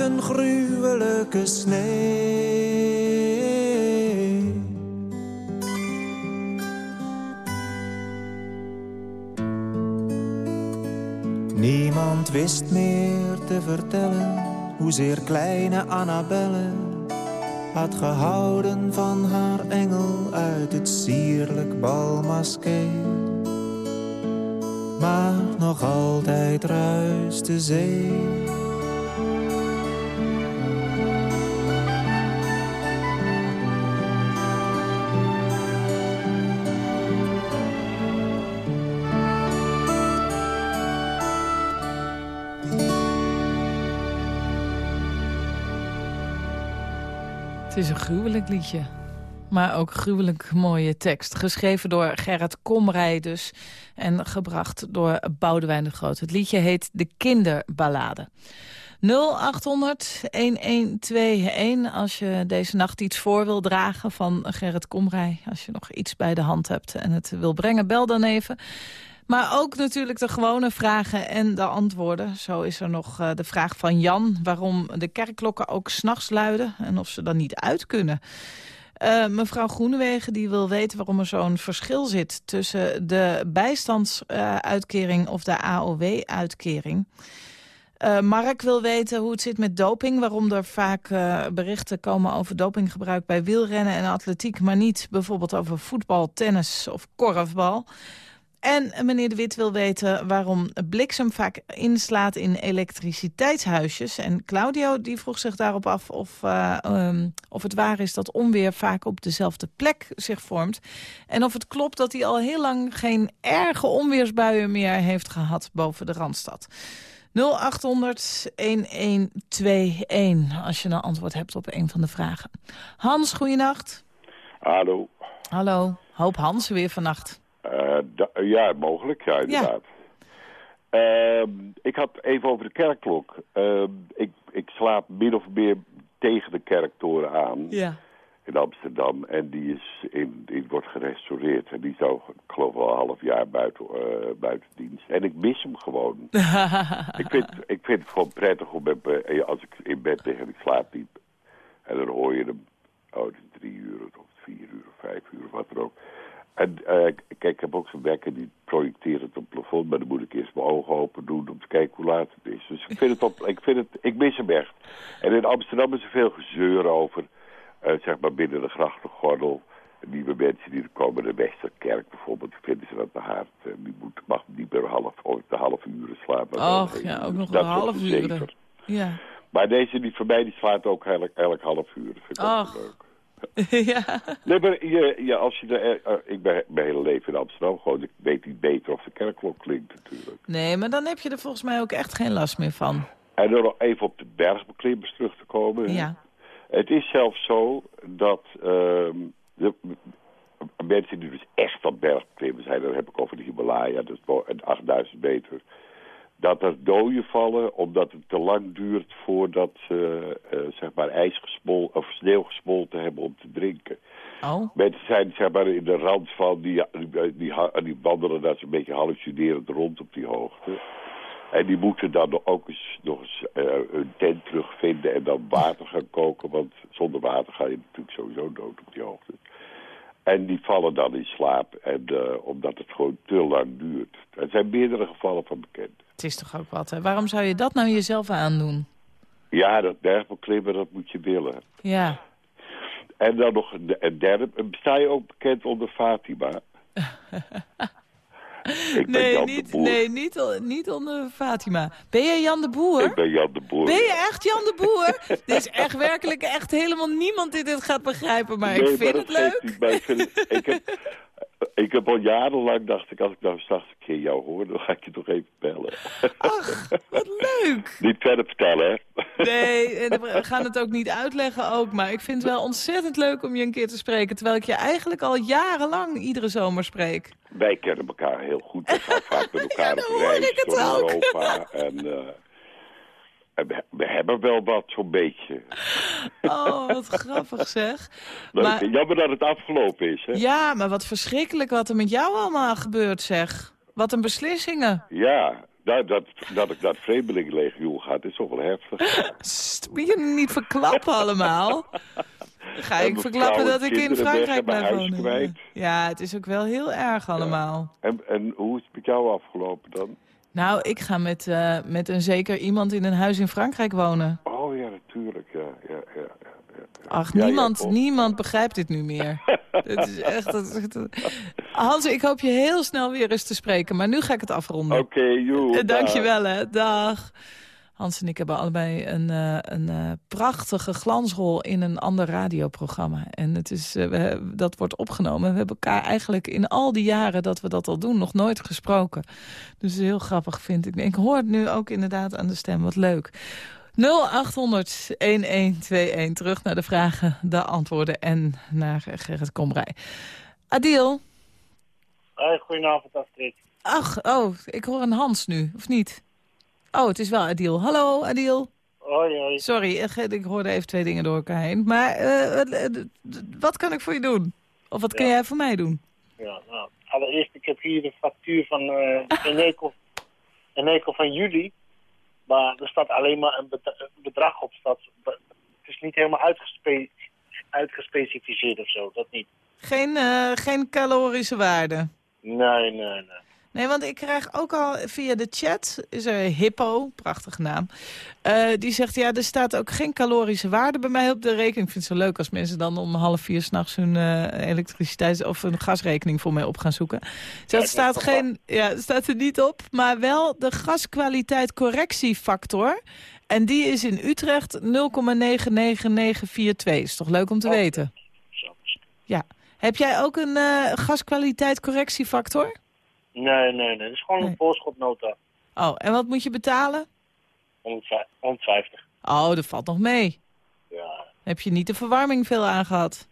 Uit een gruwelijke snee. Niemand wist meer te vertellen hoezeer kleine Annabelle had gehouden van haar engel uit het sierlijk balmaskee. Maar nog altijd ruist de zee. Het is een gruwelijk liedje. Maar ook gruwelijk mooie tekst. Geschreven door Gerrit Komrij dus. En gebracht door Boudewijn de Groot. Het liedje heet De Kinderballade. 0800-1121 als je deze nacht iets voor wil dragen van Gerrit Komrij. Als je nog iets bij de hand hebt en het wil brengen, bel dan even. Maar ook natuurlijk de gewone vragen en de antwoorden. Zo is er nog uh, de vraag van Jan waarom de kerkklokken ook s'nachts luiden... en of ze dan niet uit kunnen. Uh, mevrouw Groenewegen die wil weten waarom er zo'n verschil zit... tussen de bijstandsuitkering of de AOW-uitkering. Uh, Mark wil weten hoe het zit met doping. Waarom er vaak berichten komen over dopinggebruik bij wielrennen en atletiek... maar niet bijvoorbeeld over voetbal, tennis of korfbal... En meneer De Wit wil weten waarom bliksem vaak inslaat in elektriciteitshuisjes. En Claudio die vroeg zich daarop af of, uh, um, of het waar is dat onweer vaak op dezelfde plek zich vormt. En of het klopt dat hij al heel lang geen erge onweersbuien meer heeft gehad boven de Randstad. 0800-1121 als je een antwoord hebt op een van de vragen. Hans, goeienacht. Hallo. Hallo. Hoop Hans weer vannacht. Uh, ja, mogelijk, ja, inderdaad. Ja. Uh, ik had even over de kerkklok. Uh, ik, ik slaap min of meer tegen de kerktoren aan ja. in Amsterdam. En die, is in, die wordt gerestaureerd. En die zou, ik geloof wel een half jaar buiten, uh, buiten dienst. En ik mis hem gewoon. ik, vind, ik vind het gewoon prettig om met, als ik in bed lig en ik slaap niet. En dan hoor je hem, oh, het is drie uur of vier uur of vijf uur of wat dan ook. En uh, kijk, ik heb ook zo'n wekker die projecteert het op het plafond, maar dan moet ik eerst mijn ogen open doen om te kijken hoe laat het is. Dus ik vind het op, ik vind het, ik mis hem echt. En in Amsterdam is er veel gezeur over, uh, zeg maar binnen de grachtengordel. Nieuwe mensen die er komen, de Westerkerk bijvoorbeeld, vinden ze dat de haard, uh, die moet, mag niet meer half, de half uren slapen. Och, ja, ook nog een half uur. Ja. Maar deze die voor mij, die slaat ook elk, elk half uur. Dat vind ik ook leuk. ja. Nee, maar je, je, als je er, eh, ik ben mijn hele leven in Amsterdam gewoon, ik weet niet beter of de kerkklok klinkt natuurlijk. Nee, maar dan heb je er volgens mij ook echt geen last meer van. En dan nog even op de bergbeklimmers terug te komen. Ja. Het is zelfs zo dat ehm, de, mensen die dus echt van bergbeklimmen zijn, dan heb ik over de Himalaya, een 8000 meter, dat er doden vallen omdat het te lang duurt voordat ze eh, zeg maar ijs gesmolten of sneeuw gesmolten hebben om te drinken. Oh. Mensen zijn zeg maar in de rand van, die, die, die, die wandelen daar zo'n beetje hallucinerend rond op die hoogte. En die moeten dan ook eens, nog eens eh, hun tent terugvinden en dan water gaan koken. Want zonder water ga je natuurlijk sowieso dood op die hoogte. En die vallen dan in slaap, en, eh, omdat het gewoon te lang duurt. Er zijn meerdere gevallen van bekend. Het is toch ook wat, hè? Waarom zou je dat nou jezelf aandoen? Ja, dat bergbeklimmen, dat moet je willen. Ja. En dan nog een, een derde. Sta je ook bekend onder Fatima? Ik ben nee, Jan de niet, Boer. nee niet, onder Fatima. Ben jij Jan de Boer? Ik ben Jan de Boer. Ben je echt Jan de Boer? Er is echt werkelijk echt helemaal niemand die dit gaat begrijpen, maar ik vind maar het leuk. niet, ik, vind ik, heb, ik heb al jarenlang dacht ik, als ik nou straks een keer jou hoor, dan ga ik je toch even bellen. Ach, wat leuk. niet verder vertellen, hè? Nee, we gaan het ook niet uitleggen ook, maar ik vind het wel ontzettend leuk om je een keer te spreken, terwijl ik je eigenlijk al jarenlang iedere zomer spreek. Wij kennen elkaar heel goed. We gaan vaak met elkaar op reis door ook. Europa. En, eh, en we, we hebben wel wat, zo'n beetje. Oh, wat grappig zeg. Maar- Jammer dat het afgelopen is, hè? Ja, maar wat verschrikkelijk wat er met jou allemaal gebeurt, zeg. Wat een beslissingen. Ja, nou, dat, dat ik naar het Vreemdelingenlegioen ga, is toch wel heftig. Moet je niet verklappen allemaal? Ga ik verklappen dat ik in Frankrijk en mijn blijf huis wonen? Ja, het is ook wel heel erg allemaal. En, en hoe is het met jou afgelopen dan? Nou, ik ga met, eh, met een zeker iemand in een huis in Frankrijk wonen. Oh ja, natuurlijk, ja. ja, ja. Ach, Ja, niemand, niemand begrijpt dit nu meer. Het is echt... Hans, ik hoop je heel snel weer eens te spreken, maar nu ga ik het afronden. Oké, joe. Eh, Dankjewel, hè. Dag. Hans en ik hebben allebei een, eh, een eh, prachtige glansrol in een ander radioprogramma. En het is, eh, we, dat wordt opgenomen. We hebben elkaar eigenlijk in al die jaren dat we dat al doen nog nooit gesproken. Dus het is heel grappig, vind ik. Ik hoor het nu ook inderdaad aan de stem. Wat leuk. 0800-1121. Terug naar de vragen, de antwoorden en naar Gerrit Komrij. Adil. Hoi, goedenavond Astrid. Ach, oh, ik hoor een Hans nu, of niet? Oh, het is wel Adil. Hallo, Adil. Hoi, hoi. Sorry, ik, ik hoorde even twee dingen door elkaar heen. Maar eh, eh, wat kan ik voor je doen? Of wat kun jij voor mij doen? Ja, nou, allereerst, ik heb hier de factuur van eh Eneco, Eneco van juli. Maar er staat alleen maar een bed- een bedrag op. Staat, het is niet helemaal uitgespe uitgespecificeerd of zo, dat niet. Geen, geen calorische waarde. Nee, nee, nee. Nee, want ik krijg ook al via de chat, is er Hippo, prachtige naam. eh, die zegt, ja, er staat ook geen calorische waarde bij mij op de rekening. Ik vind het zo leuk als mensen dan om half vier s'nachts hun eh elektriciteits- of hun gasrekening voor mij op gaan zoeken. Dus dat staat, geen, ja, staat er niet op, maar wel de gaskwaliteit correctiefactor. En die is in Utrecht 0,99942. Is toch leuk om te weten? Ja. Heb jij ook een eh gaskwaliteit correctiefactor? Nee, nee, nee. Het is gewoon een voorschotnota. Oh, en wat moet je betalen? 150. 150. Oh, dat valt nog mee. Ja. Heb je niet de verwarming veel aangehad?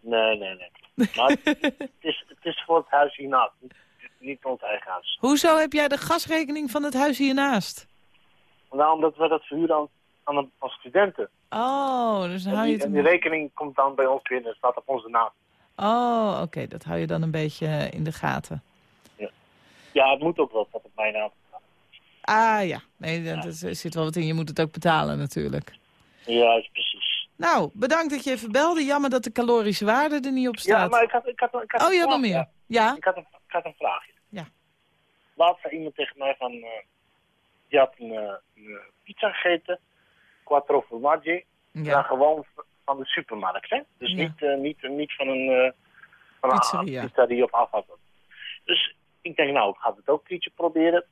Nee, nee, nee. Maar het, is, het is voor het huis hiernaast. Niet, ons eigen huis. Hoezo heb jij de gasrekening van het huis hiernaast? Nou, omdat we dat verhuren aan, aan, een- als studenten. Oh, dus hou je het... en die rekening komt dan bij ons binnen. staat op onze naam. Oh, oké, dat hou je dan een beetje in de gaten. Ja, het moet ook wel dat op mijn naam staat. Ah ja, nee, dat is- er zit wel wat in. Je moet het ook betalen natuurlijk. Juist, precies. Nou, bedankt dat je even belde. Jammer dat de calorische waarde er niet op staat. Ja, maar ik had, ik had, ik had Oh, je had nog meer? Ja? Ik had een, ik had een vraagje. Ja. Laatst zei iemand tegen mij van... eh je had een, eh, een eh, pizza gegeten. Quattro formaggi. Ja. Maar gewoon van de supermarkt, hè? Dus Ja. niet, eh, niet, niet van een... eh van een Pizzeria. pizzeria of afhalen. Dus ik denk, nou, ik ga het ook een proberen.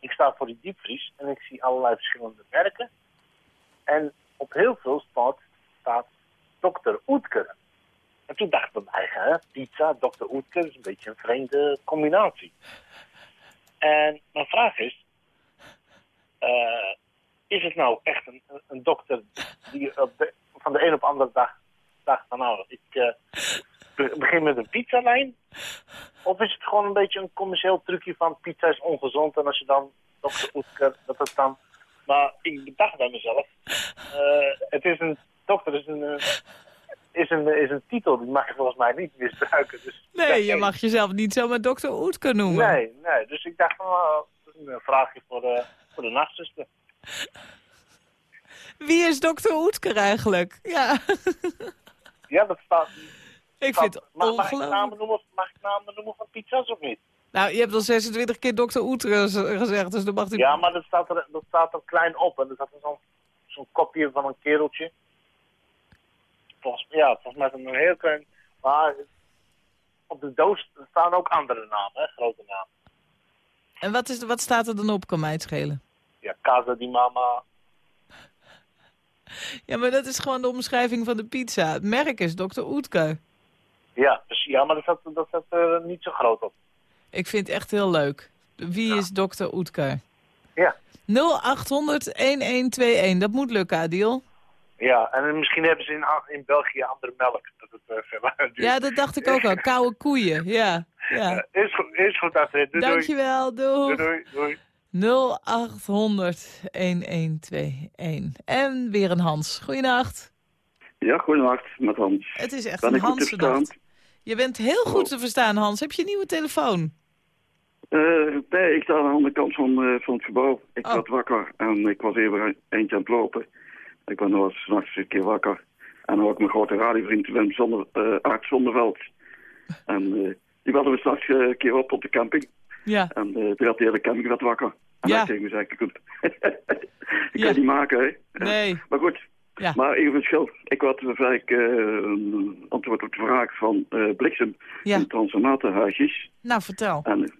Ik sta voor die diepvries en ik zie allerlei verschillende merken. En op heel veel staat, staat dokter Oetker. En toen dacht ik bij mij, hè, pizza, Dr. Oetker, is een beetje een vreemde combinatie. En mijn vraag is, eh, is het nou echt een, een dokter die van de een op de andere dag dacht van nou, ik eh, be- begin met een pizzalijn? Of is het gewoon een beetje een commercieel trucje van pizza is ongezond en als je dan Dr. Oetker, dat het dan... Maar ik bedacht bij mezelf, eh, het is een dokter, is een, eh, is, een, is een titel, die mag je volgens mij niet misbruiken. Dus Nee, je mag jezelf niet zomaar dokter Oetker noemen. Nee, nee. Dus ik dacht van, nou, dat is een vraagje voor de, voor de nachtzuster. Wie is dokter Oetker eigenlijk? Ja. Ja, dat staat... Ik vind het mag, mag, ik ongelooflijk. namen noemen, mag ik namen noemen van pizza's of niet? Nou, je hebt al 26 keer dokter Oetker z- gezegd, dus dan mag hij... Ja, maar dat staat er, dat staat er klein op. En er staat zo'n zo'n kopje van een kereltje. Volgens, ja, volgens mij is het een heel klein... Maar op de doos staan ook andere namen, hè, grote namen. En wat, is, wat staat er dan op, kan mij het schelen? Ja, Casa di Mama. Ja, maar dat is gewoon de omschrijving van de pizza. Het merk is dokter Oetker. Ja, dus, ja maar dat staat, dat staat er niet zo groot op. Ik vind het echt heel leuk. Wie is dokter Oetker? Ja. 0800-1121, dat moet lukken, Adil. Ja, en misschien hebben ze in, in België andere melk. Dat het uh, duurt. Ja, dat dacht ik ook al. Koude koeien, ja. ja. Is goed, is goed Astrid. Doei, Dankjewel, doei. Doei, doei. doei. 0800-1121. En weer een Hans. Goeienacht. Ja, goedenacht met Hans. Het is echt Ben een te Hansennacht. Je bent heel goed te verstaan, Hans. Heb je een nieuwe telefoon? Eh, nee, ik sta aan de andere kant van, eh, van het gebouw. Ik Oh. werd wakker en ik was even een eindje aan het lopen. Ik ben nog eens s'nachts een keer wakker. En dan ook mijn grote radiovriend Wim Zonder, eh Aart Zonderveld. En die wilden we eh, een keer op op de camping. Ja. En toen werd de hele camping werd wakker. En Ja. hij tegen me zei, ik, goed. ik kan niet maken, hè. Nee. Maar goed, Ja. maar even verschil. Ik had eigenlijk eh, een antwoord op de vraag van eh, Bliksem Ja. en transformatorhuisjes. Nou, vertel. En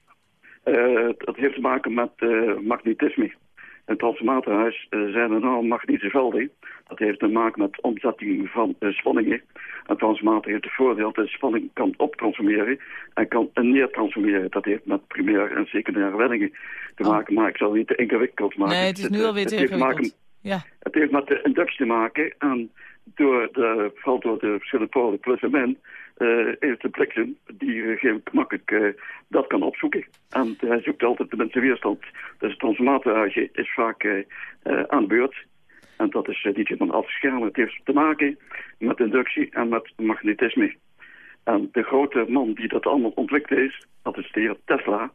eh, dat heeft te maken met eh, magnetisme. In het transformatorhuis eh, zijn er nou magnetische velden. Dat heeft te maken met omzetting van eh, spanningen. Een transformator heeft het voordeel dat de spanning kan optransformeren en kan neertransformeren. Dat heeft met primaire en secundaire wendingen te maken. Maar ik zal het niet te ingewikkeld maken. Oh. Nee, het is nu alweer te ingewikkeld. Ja. het heeft met de inductie te maken en door de, vooral door de verschillende polen plus en min, eh, heeft de bliksem die uh, geen makkelijk eh, dat kan opzoeken. En hij zoekt altijd de minste weerstand. Dus het transformatorhuisje is vaak eh, aan de beurt. En dat is uh, niet helemaal afschermen. Het heeft te maken met inductie en met magnetisme. En de grote man die dat allemaal ontwikkeld heeft, dat is de heer Tesla.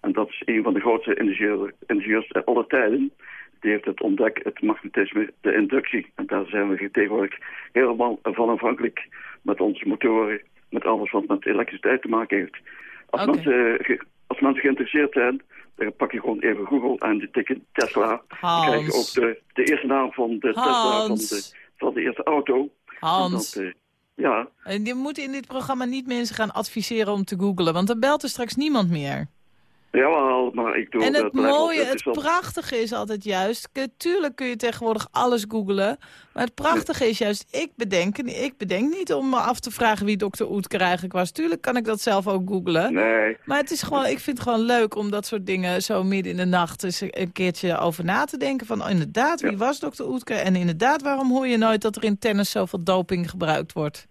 En dat is een van de grootste ingenieurs, ingenieurs aller tijden. Die heeft het ontdekt, het magnetisme, de inductie. En daar zijn we tegenwoordig helemaal van afhankelijk met onze motoren, met alles wat met elektriciteit te maken heeft. Als, mensen, als mensen geïnteresseerd zijn, dan pak je gewoon even Google en je tikt in Tesla. Dan krijg je ook de, de eerste naam van de Tesla, van de, van de eerste auto. Hans. En dat, eh, ja, En je moet in dit programma niet mensen gaan adviseren om te googlen, want dan belt er straks niemand meer. Jawel, maar ik doe En het dat wel mooie, het prachtige is altijd juist... Tuurlijk kun je tegenwoordig alles googlen. Maar het prachtige is juist, ik bedenk, en ik bedenk niet om me af te vragen wie dokter Oetker eigenlijk was. Tuurlijk kan ik dat zelf ook googlen. Nee, Maar het is gewoon, ik vind het gewoon leuk om dat soort dingen zo midden in de nacht eens een keertje over na te denken. Van oh, inderdaad, wie was dokter Oetker? En inderdaad, waarom hoor je nooit dat er in tennis zoveel doping gebruikt wordt?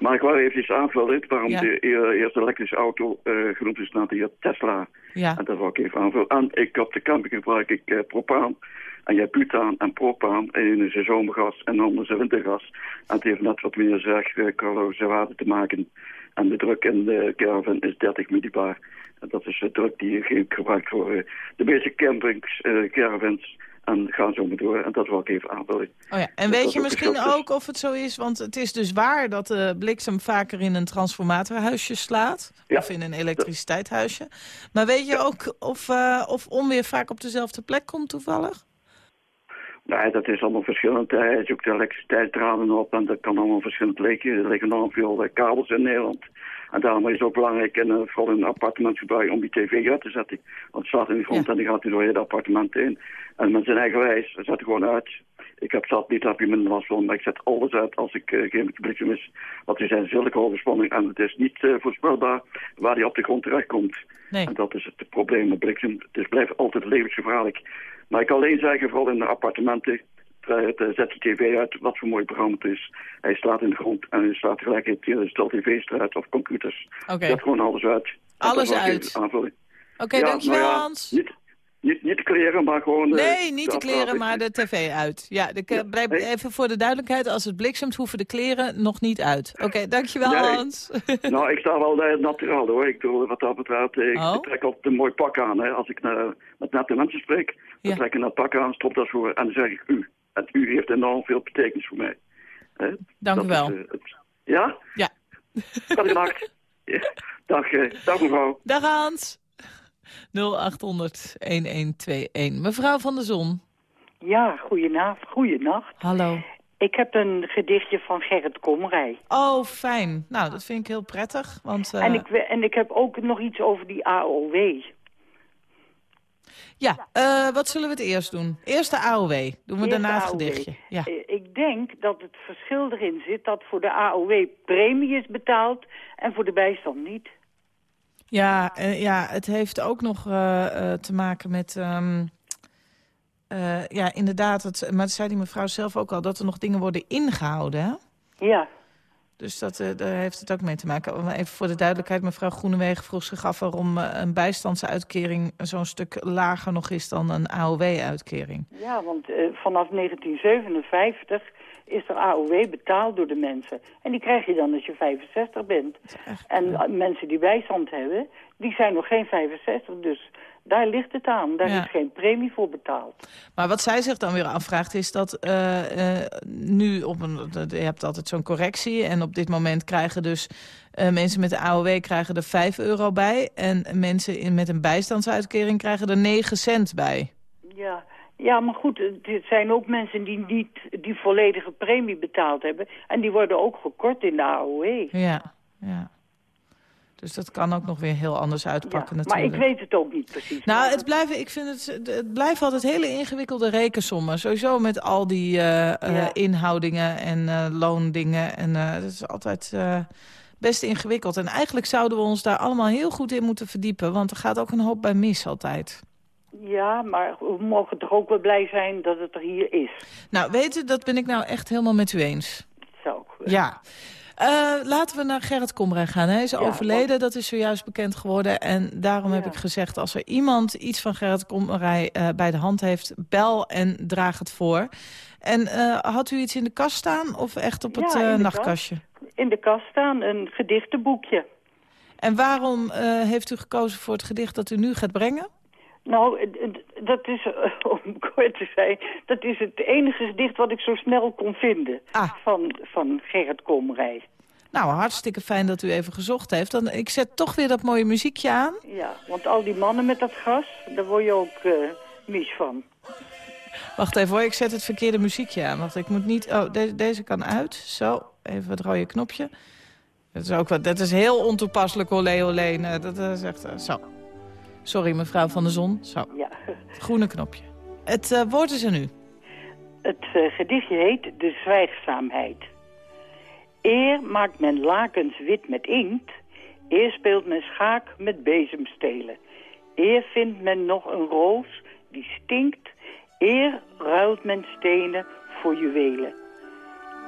Maar ik wil even iets aanvullen waarom Ja. de e- eerste elektrische auto eh, genoemd is naar de heer Tesla. Ja. En dat wil ik even aanvullen. En ik op de camping gebruik ik eh, propaan. En jij butaan en propaan. En is een zomergas en de ander is een wintergas. En het heeft net wat meer zeg, eh, calorisch water te maken. En de druk in de caravan is 30 millibar. En dat is de druk die je gebruikt voor eh, de meeste campings, eh, caravans. En gaan zo maar door. En dat wil ik even aanvullen. Oh ja. En weet je misschien ook of het zo is, want het is dus waar dat de bliksem vaker in een transformatorhuisje slaat. Ja. Of in een elektriciteitshuisje. Maar weet je ook of, eh, of onweer vaak op dezelfde plek komt toevallig? Nee, dat is allemaal verschillend. Hij zoekt de elektriciteitsdraden op en dat kan allemaal verschillend liggen. Er liggen enorm veel eh, kabels in Nederland. En daarom is het ook belangrijk, en, uh, vooral in een appartementsgebouw, om die tv uit te zetten. Want het staat in de grond en die gaat hij door het appartement in. En met zijn eigen wijs zet hij gewoon uit. Ik heb dat niet, heb je minder last van. Maar ik zet alles uit als ik uh, geen bliksem is. Want die zijn zulke hoge spanning. En het is niet uh, voorspelbaar waar die op de grond terechtkomt. Nee. En dat is het probleem met bliksem. Het is, blijft altijd levensgevaarlijk. Maar ik kan alleen zeggen, vooral in de appartementen... Uh, zet de tv uit, wat voor mooi programma het is. Hij slaat in de grond en hij slaat tegelijkertijd stel tv's eruit of computers. Oké. Zet gewoon alles uit. Alles uit. Oké, okay, ja, dankjewel nou ja, Hans. Niet, niet, niet de kleren, maar gewoon... De, nee, niet de, de kleren, maar de tv uit. Ja, de, ja even voor de duidelijkheid, als het bliksemt hoeven de kleren nog niet uit. Oké, okay, dankjewel nee. Hans. nou, ik sta wel uh, naturaal hoor. Ik doe wat dat betreft, ik oh? trek altijd een mooi pak aan. Hè. Als ik met nette mensen spreek, dan trek ik dat pak aan, stop dat voor en dan zeg ik u. En u heeft enorm veel betekenis voor mij. Hè? Dank u wel. Is, uh, het... Ja? Ja. Goedenacht. ja. Dag, dag mevrouw. Dag Hans. 0800-1121. Mevrouw van der Zon. Ja, goedenavond. Goedenacht. Hallo. Ik heb een gedichtje van Gerrit Komrij. Oh, fijn. Nou, dat vind ik heel prettig. Want, uh... en, ik, en ik heb ook nog iets over die AOW. Ja, uh, wat zullen we het eerst doen? Eerst de AOW. Doen we eerst daarna het gedichtje. Ja. Ik denk dat het verschil erin zit dat voor de AOW premie is betaald en voor de bijstand niet. Ja, uh, ja het heeft ook nog uh, te maken met... Um, ja, inderdaad, het, maar dat zei die mevrouw zelf ook al... dat er nog dingen worden ingehouden, hè? Ja. Dus dat, daar heeft het ook mee te maken. Even voor de duidelijkheid, mevrouw Groenewegen vroeg zich af... waarom een bijstandsuitkering zo'n stuk lager nog is dan een AOW-uitkering. Ja, want vanaf 1957 is er AOW betaald door de mensen. En die krijg je dan als je 65 bent. En mensen die bijstand hebben, die zijn nog geen 65. Dus daar ligt het aan. Daar ja. is geen premie voor betaald. Maar wat zij zich dan weer afvraagt is dat uh, uh, nu... Op een, je hebt altijd zo'n correctie. En op dit moment krijgen dus uh, mensen met de AOW krijgen er 5 euro bij. En mensen in, met een bijstandsuitkering krijgen er 9 cent bij. Ja, ja, maar goed, het zijn ook mensen die niet die volledige premie betaald hebben. En die worden ook gekort in de AOW. Ja, ja. Dus dat kan ook nog weer heel anders uitpakken ja, natuurlijk. Maar ik weet het ook niet precies. Nou, het blijven, ik vind het, het blijven altijd hele ingewikkelde rekensommen. Sowieso met al die uh, ja. uh, inhoudingen en uh, loondingen. En dat is altijd best ingewikkeld. En eigenlijk zouden we ons daar allemaal heel goed in moeten verdiepen. Want er gaat ook een hoop bij mis altijd. Ja, maar we mogen toch ook wel blij zijn dat het er hier is. Nou, weten, dat ben ik nou echt helemaal met u eens. Zo. Ja. Uh, laten we naar Gerrit Komrij gaan. Hij is ja, overleden, want... dat is zojuist bekend geworden. En daarom ja. heb ik gezegd, als er iemand iets van Gerrit Komrij uh, bij de hand heeft... bel en draag het voor. En uh, had u iets in de kast staan of echt op het nachtkastje? Kast. In de kast staan, een gedichtenboekje. En waarom heeft u gekozen voor het gedicht dat u nu gaat brengen? Nou, dat is, om kort te zijn, dat is het enige gedicht wat ik zo snel kon vinden ah. van, van Gerrit Komrij. Nou, hartstikke fijn dat u even gezocht heeft. Dan, ik zet toch weer dat mooie muziekje aan. Ja, want al die mannen met dat gas, daar word je ook uh, mies van. Wacht even hoor, ik zet het verkeerde muziekje aan. Want ik moet niet... Oh, de, deze kan uit. Zo, even het rode knopje. Dat is, ook wat, dat is heel ontoepasselijk, olé, olé. Dat is echt... Uh, zo. Sorry, mevrouw van der Zon. Zo. Ja. Het groene knopje. Het uh, woord is er nu. Het uh, gedichtje heet De Zwijgzaamheid. Eer maakt men lakens wit met inkt. Eer speelt men schaak met bezemstelen. Eer vindt men nog een roos die stinkt. Eer ruilt men stenen voor juwelen.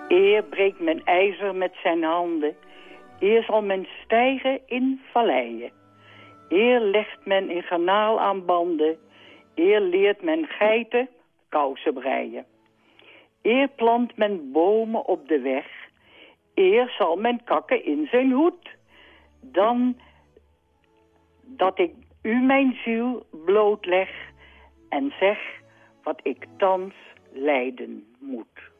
Eer breekt men ijzer met zijn handen. Eer zal men stijgen in valleien. Eer legt men in garnaal aan banden. Eer leert men geiten kousen breien. Eer plant men bomen op de weg. Eer zal men kakken in zijn hoed. Dan dat ik u mijn ziel blootleg en zeg wat ik thans lijden moet.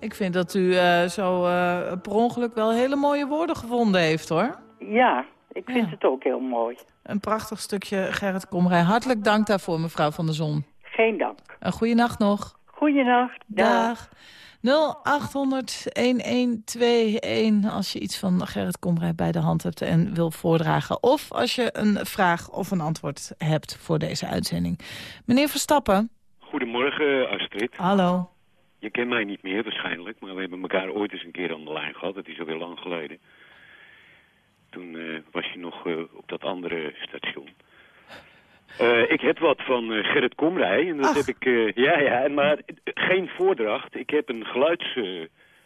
Ik vind dat u uh, zo uh, per ongeluk wel hele mooie woorden gevonden heeft, hoor. Ja, ik vind ja. het ook heel mooi. Een prachtig stukje, Gerrit Komrij. Hartelijk dank daarvoor, mevrouw Van der Zon. Geen dank. Een goede nacht nog. Goeienacht. Dag. 0800-1121 als je iets van Gerrit Komrij bij de hand hebt en wil voordragen. Of als je een vraag of een antwoord hebt voor deze uitzending. Meneer Verstappen. Goedemorgen, Astrid. Hallo. Je kent mij niet meer waarschijnlijk, maar we hebben elkaar ooit eens een keer aan de lijn gehad. Dat is alweer lang geleden. Toen eh, was je nog eh, op dat andere station. Eh, ik heb wat van Gerrit Komrij. En dat heb ik, ja, ja, maar geen voordracht. Ik heb een geluids...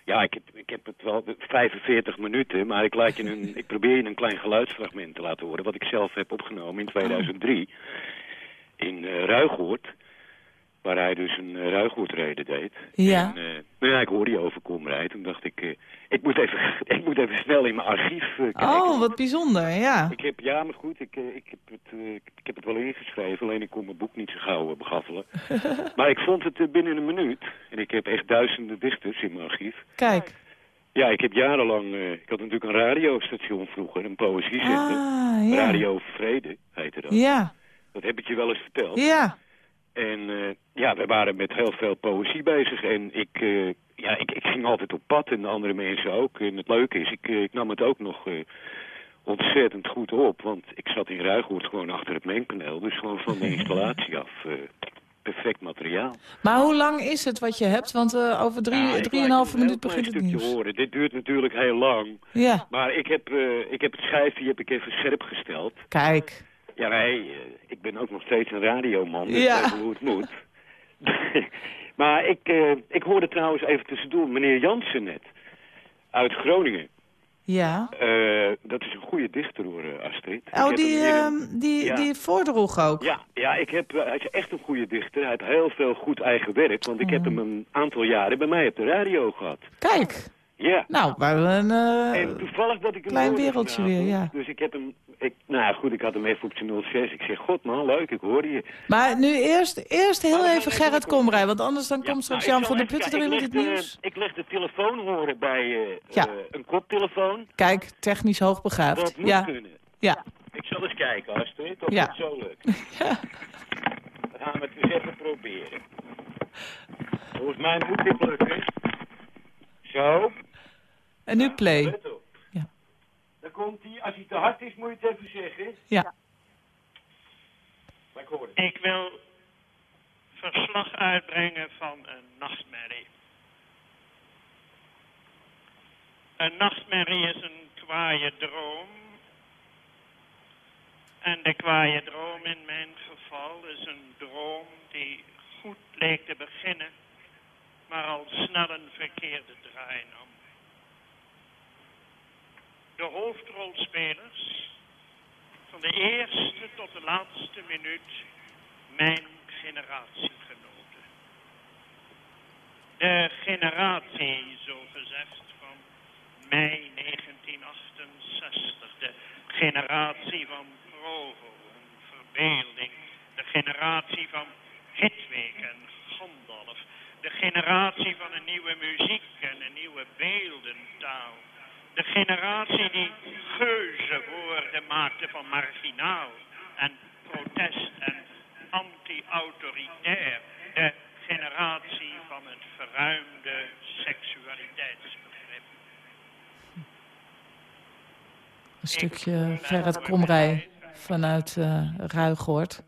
ja, ik heb, ik heb het wel 45 minuten, maar ik, laat je een, ik probeer je een klein geluidsfragment te laten horen. Wat ik zelf heb opgenomen in 2003 in Ruigoord. Waar hij dus een uh, Ruigoordreden deed. Ja. En, eh, nou ja, ik hoorde je over Komrij. Toen dacht ik, eh, ik, moet even, ik moet even snel in mijn archief eh, kijken. Oh, wat bijzonder, ja. Ik heb, ja, maar goed, ik, eh, ik, heb het, eh, ik heb het wel ingeschreven, alleen ik kon mijn boek niet zo gauw eh, begaffelen. maar ik vond het eh, binnen een minuut. En ik heb echt duizenden dichters in mijn archief. Kijk. Ja, ik heb jarenlang, eh, ik had natuurlijk een radiostation vroeger, een poëziezender. Ah, ja. Radio Vrede heette dat. Ja. Dat heb ik je wel eens verteld. Ja. En eh, ja, we waren met heel veel poëzie bezig. En ik, eh, ja, ik, ik ging altijd op pad en de andere mensen ook. En het leuke is, ik, eh, ik nam het ook nog ontzettend goed op. Want ik zat in Ruigoord gewoon achter het mengpaneel. Dus gewoon van de installatie af. perfect materiaal. Maar hoe lang is het wat je hebt? Want over drie, Ja, drieënhalve minuut begint het stukje nieuws. horen. Dit duurt natuurlijk heel lang. Ja. Maar ik heb, ik heb het schijfje heb ik even scherp gesteld. Kijk. Ja, nee, eh, ik ben ook nog steeds een radioman. Dus Ja. hoe het moet. maar ik, eh, ik hoorde trouwens even tussendoor meneer Jansen net. Uit Groningen. Ja. Eh, dat is een goede dichter hoor, Astrid. Oh, die, ehm, die, Ja. die voordroeg ook. Ja, ja ik heb, hij is echt een goede dichter. Hij heeft heel veel goed eigen werk. Want ik heb Mm. hem een aantal jaren bij mij op de radio gehad. Kijk. Ja. Nou, hebben een En toevallig dat ik hem klein wereldje vanavond. weer, ja. Dus ik heb hem... Ik, nou ja, goed, ik had hem even op zijn 06. Ik zeg, god man, leuk, ik hoorde je. Maar nu eerst, eerst heel even Gerrit Komrij, want anders dan komt straks Nou, Jan ik van der Putten erin met het nieuws. de- Ik leg de telefoon horen bij eh, Ja. eh, een koptelefoon. Kijk, technisch hoogbegaafd. Dat moet ja. kunnen. Ja. Ik zal eens kijken, Astrid, of Ja. het zo lukt. Dan gaan we het eens even proberen. Volgens mij moet dit lukken. Zo. En nu play. Dan komt hij. Als hij te hard is, moet je het even zeggen. Ja. Maar ik hoor het. Ik wil verslag uitbrengen van een nachtmerrie. Een nachtmerrie is een kwaaie droom. En de kwaaie droom in mijn geval is een droom die goed leek te beginnen, maar al snel een verkeerde draai nam. De hoofdrolspelers, van de eerste tot de laatste minuut, mijn generatiegenoten. De generatie, zo gezegd, van mei 1968. De generatie van Provo en verbeelding. De generatie van Hitweg en Gandalf. De generatie van een nieuwe muziek en een nieuwe beeldentaal. De generatie die geuze woorden maakte van marginaal en protest en anti-autoritair. De generatie van het verruimde seksualiteitsbegrip. Een stukje Gerrit Komrij vanuit eh Ruigoord.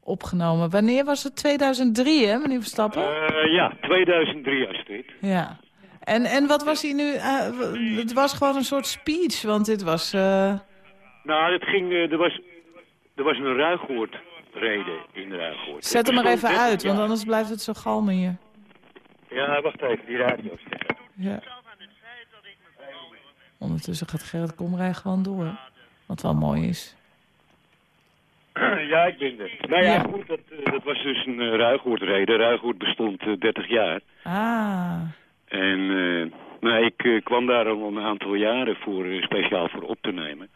Opgenomen. Wanneer was het? 2003, hè, meneer Verstappen? Eh, ja, 2003, Astrid. Ja. En, en wat was hij nu? eh, het was gewoon een soort speech, want dit was... eh, Nou, het ging, eh, er, was, er was een ruigwoordreden in Ruigwoord. Zet hem maar even uit, want anders blijft het zo galmen hier. 30 Ja, wacht even, die radio. Ja. Ondertussen gaat Gerrit Komrij gewoon door. Wat wel mooi is. ja, ik ben er. Nou ja, Ja. goed, dat, dat was dus een uh. Ruigwoord bestond eh, 30 jaar. Ah, En eh, nou, ik eh, kwam daar al een aantal jaren voor, eh, speciaal voor op te nemen.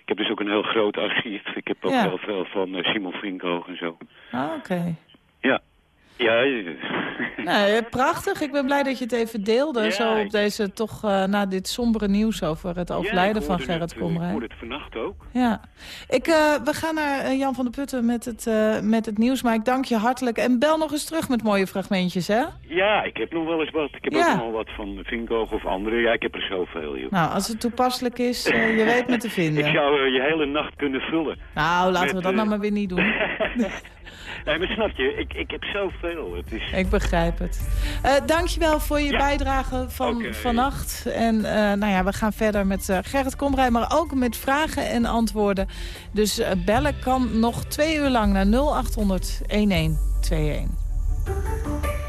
Ik heb dus ook een heel groot archief. Ik heb ook Ja. heel veel van Simon Vrinkhoog en zo. ah oké. Ja. Ja, eh, Nee, prachtig. Ik ben blij dat je het even deelde. Ja, zo op ik- deze toch, eh, na dit sombere nieuws over het overlijden ja, van ik Gerrit het, eh, Ik Komrij. hoorde het vannacht ook. Ja, ik, eh, we gaan naar eh, Jan van der Putten met het, eh, met het nieuws. Maar ik dank je hartelijk. En bel nog eens terug met mooie fragmentjes, hè? Ja, ik heb nog wel eens wat. Ik heb Ja. ook nog wat van Vinkoog of anderen. Ja, ik heb er zoveel, joh. Nou, als het toepasselijk is, eh, je weet me te vinden. Ik zou eh, je hele nacht kunnen vullen. Nou, laten Met, we dat eh, nou maar weer niet doen. Nee, maar snap je, ik, ik heb zoveel. Het is... Ik begrijp het. Eh dankjewel voor je bijdrage van vannacht. En eh, nou ja, we gaan verder met eh, Gerrit Komrij, maar ook met vragen en antwoorden. Dus bellen kan nog twee uur lang naar 0800 1121.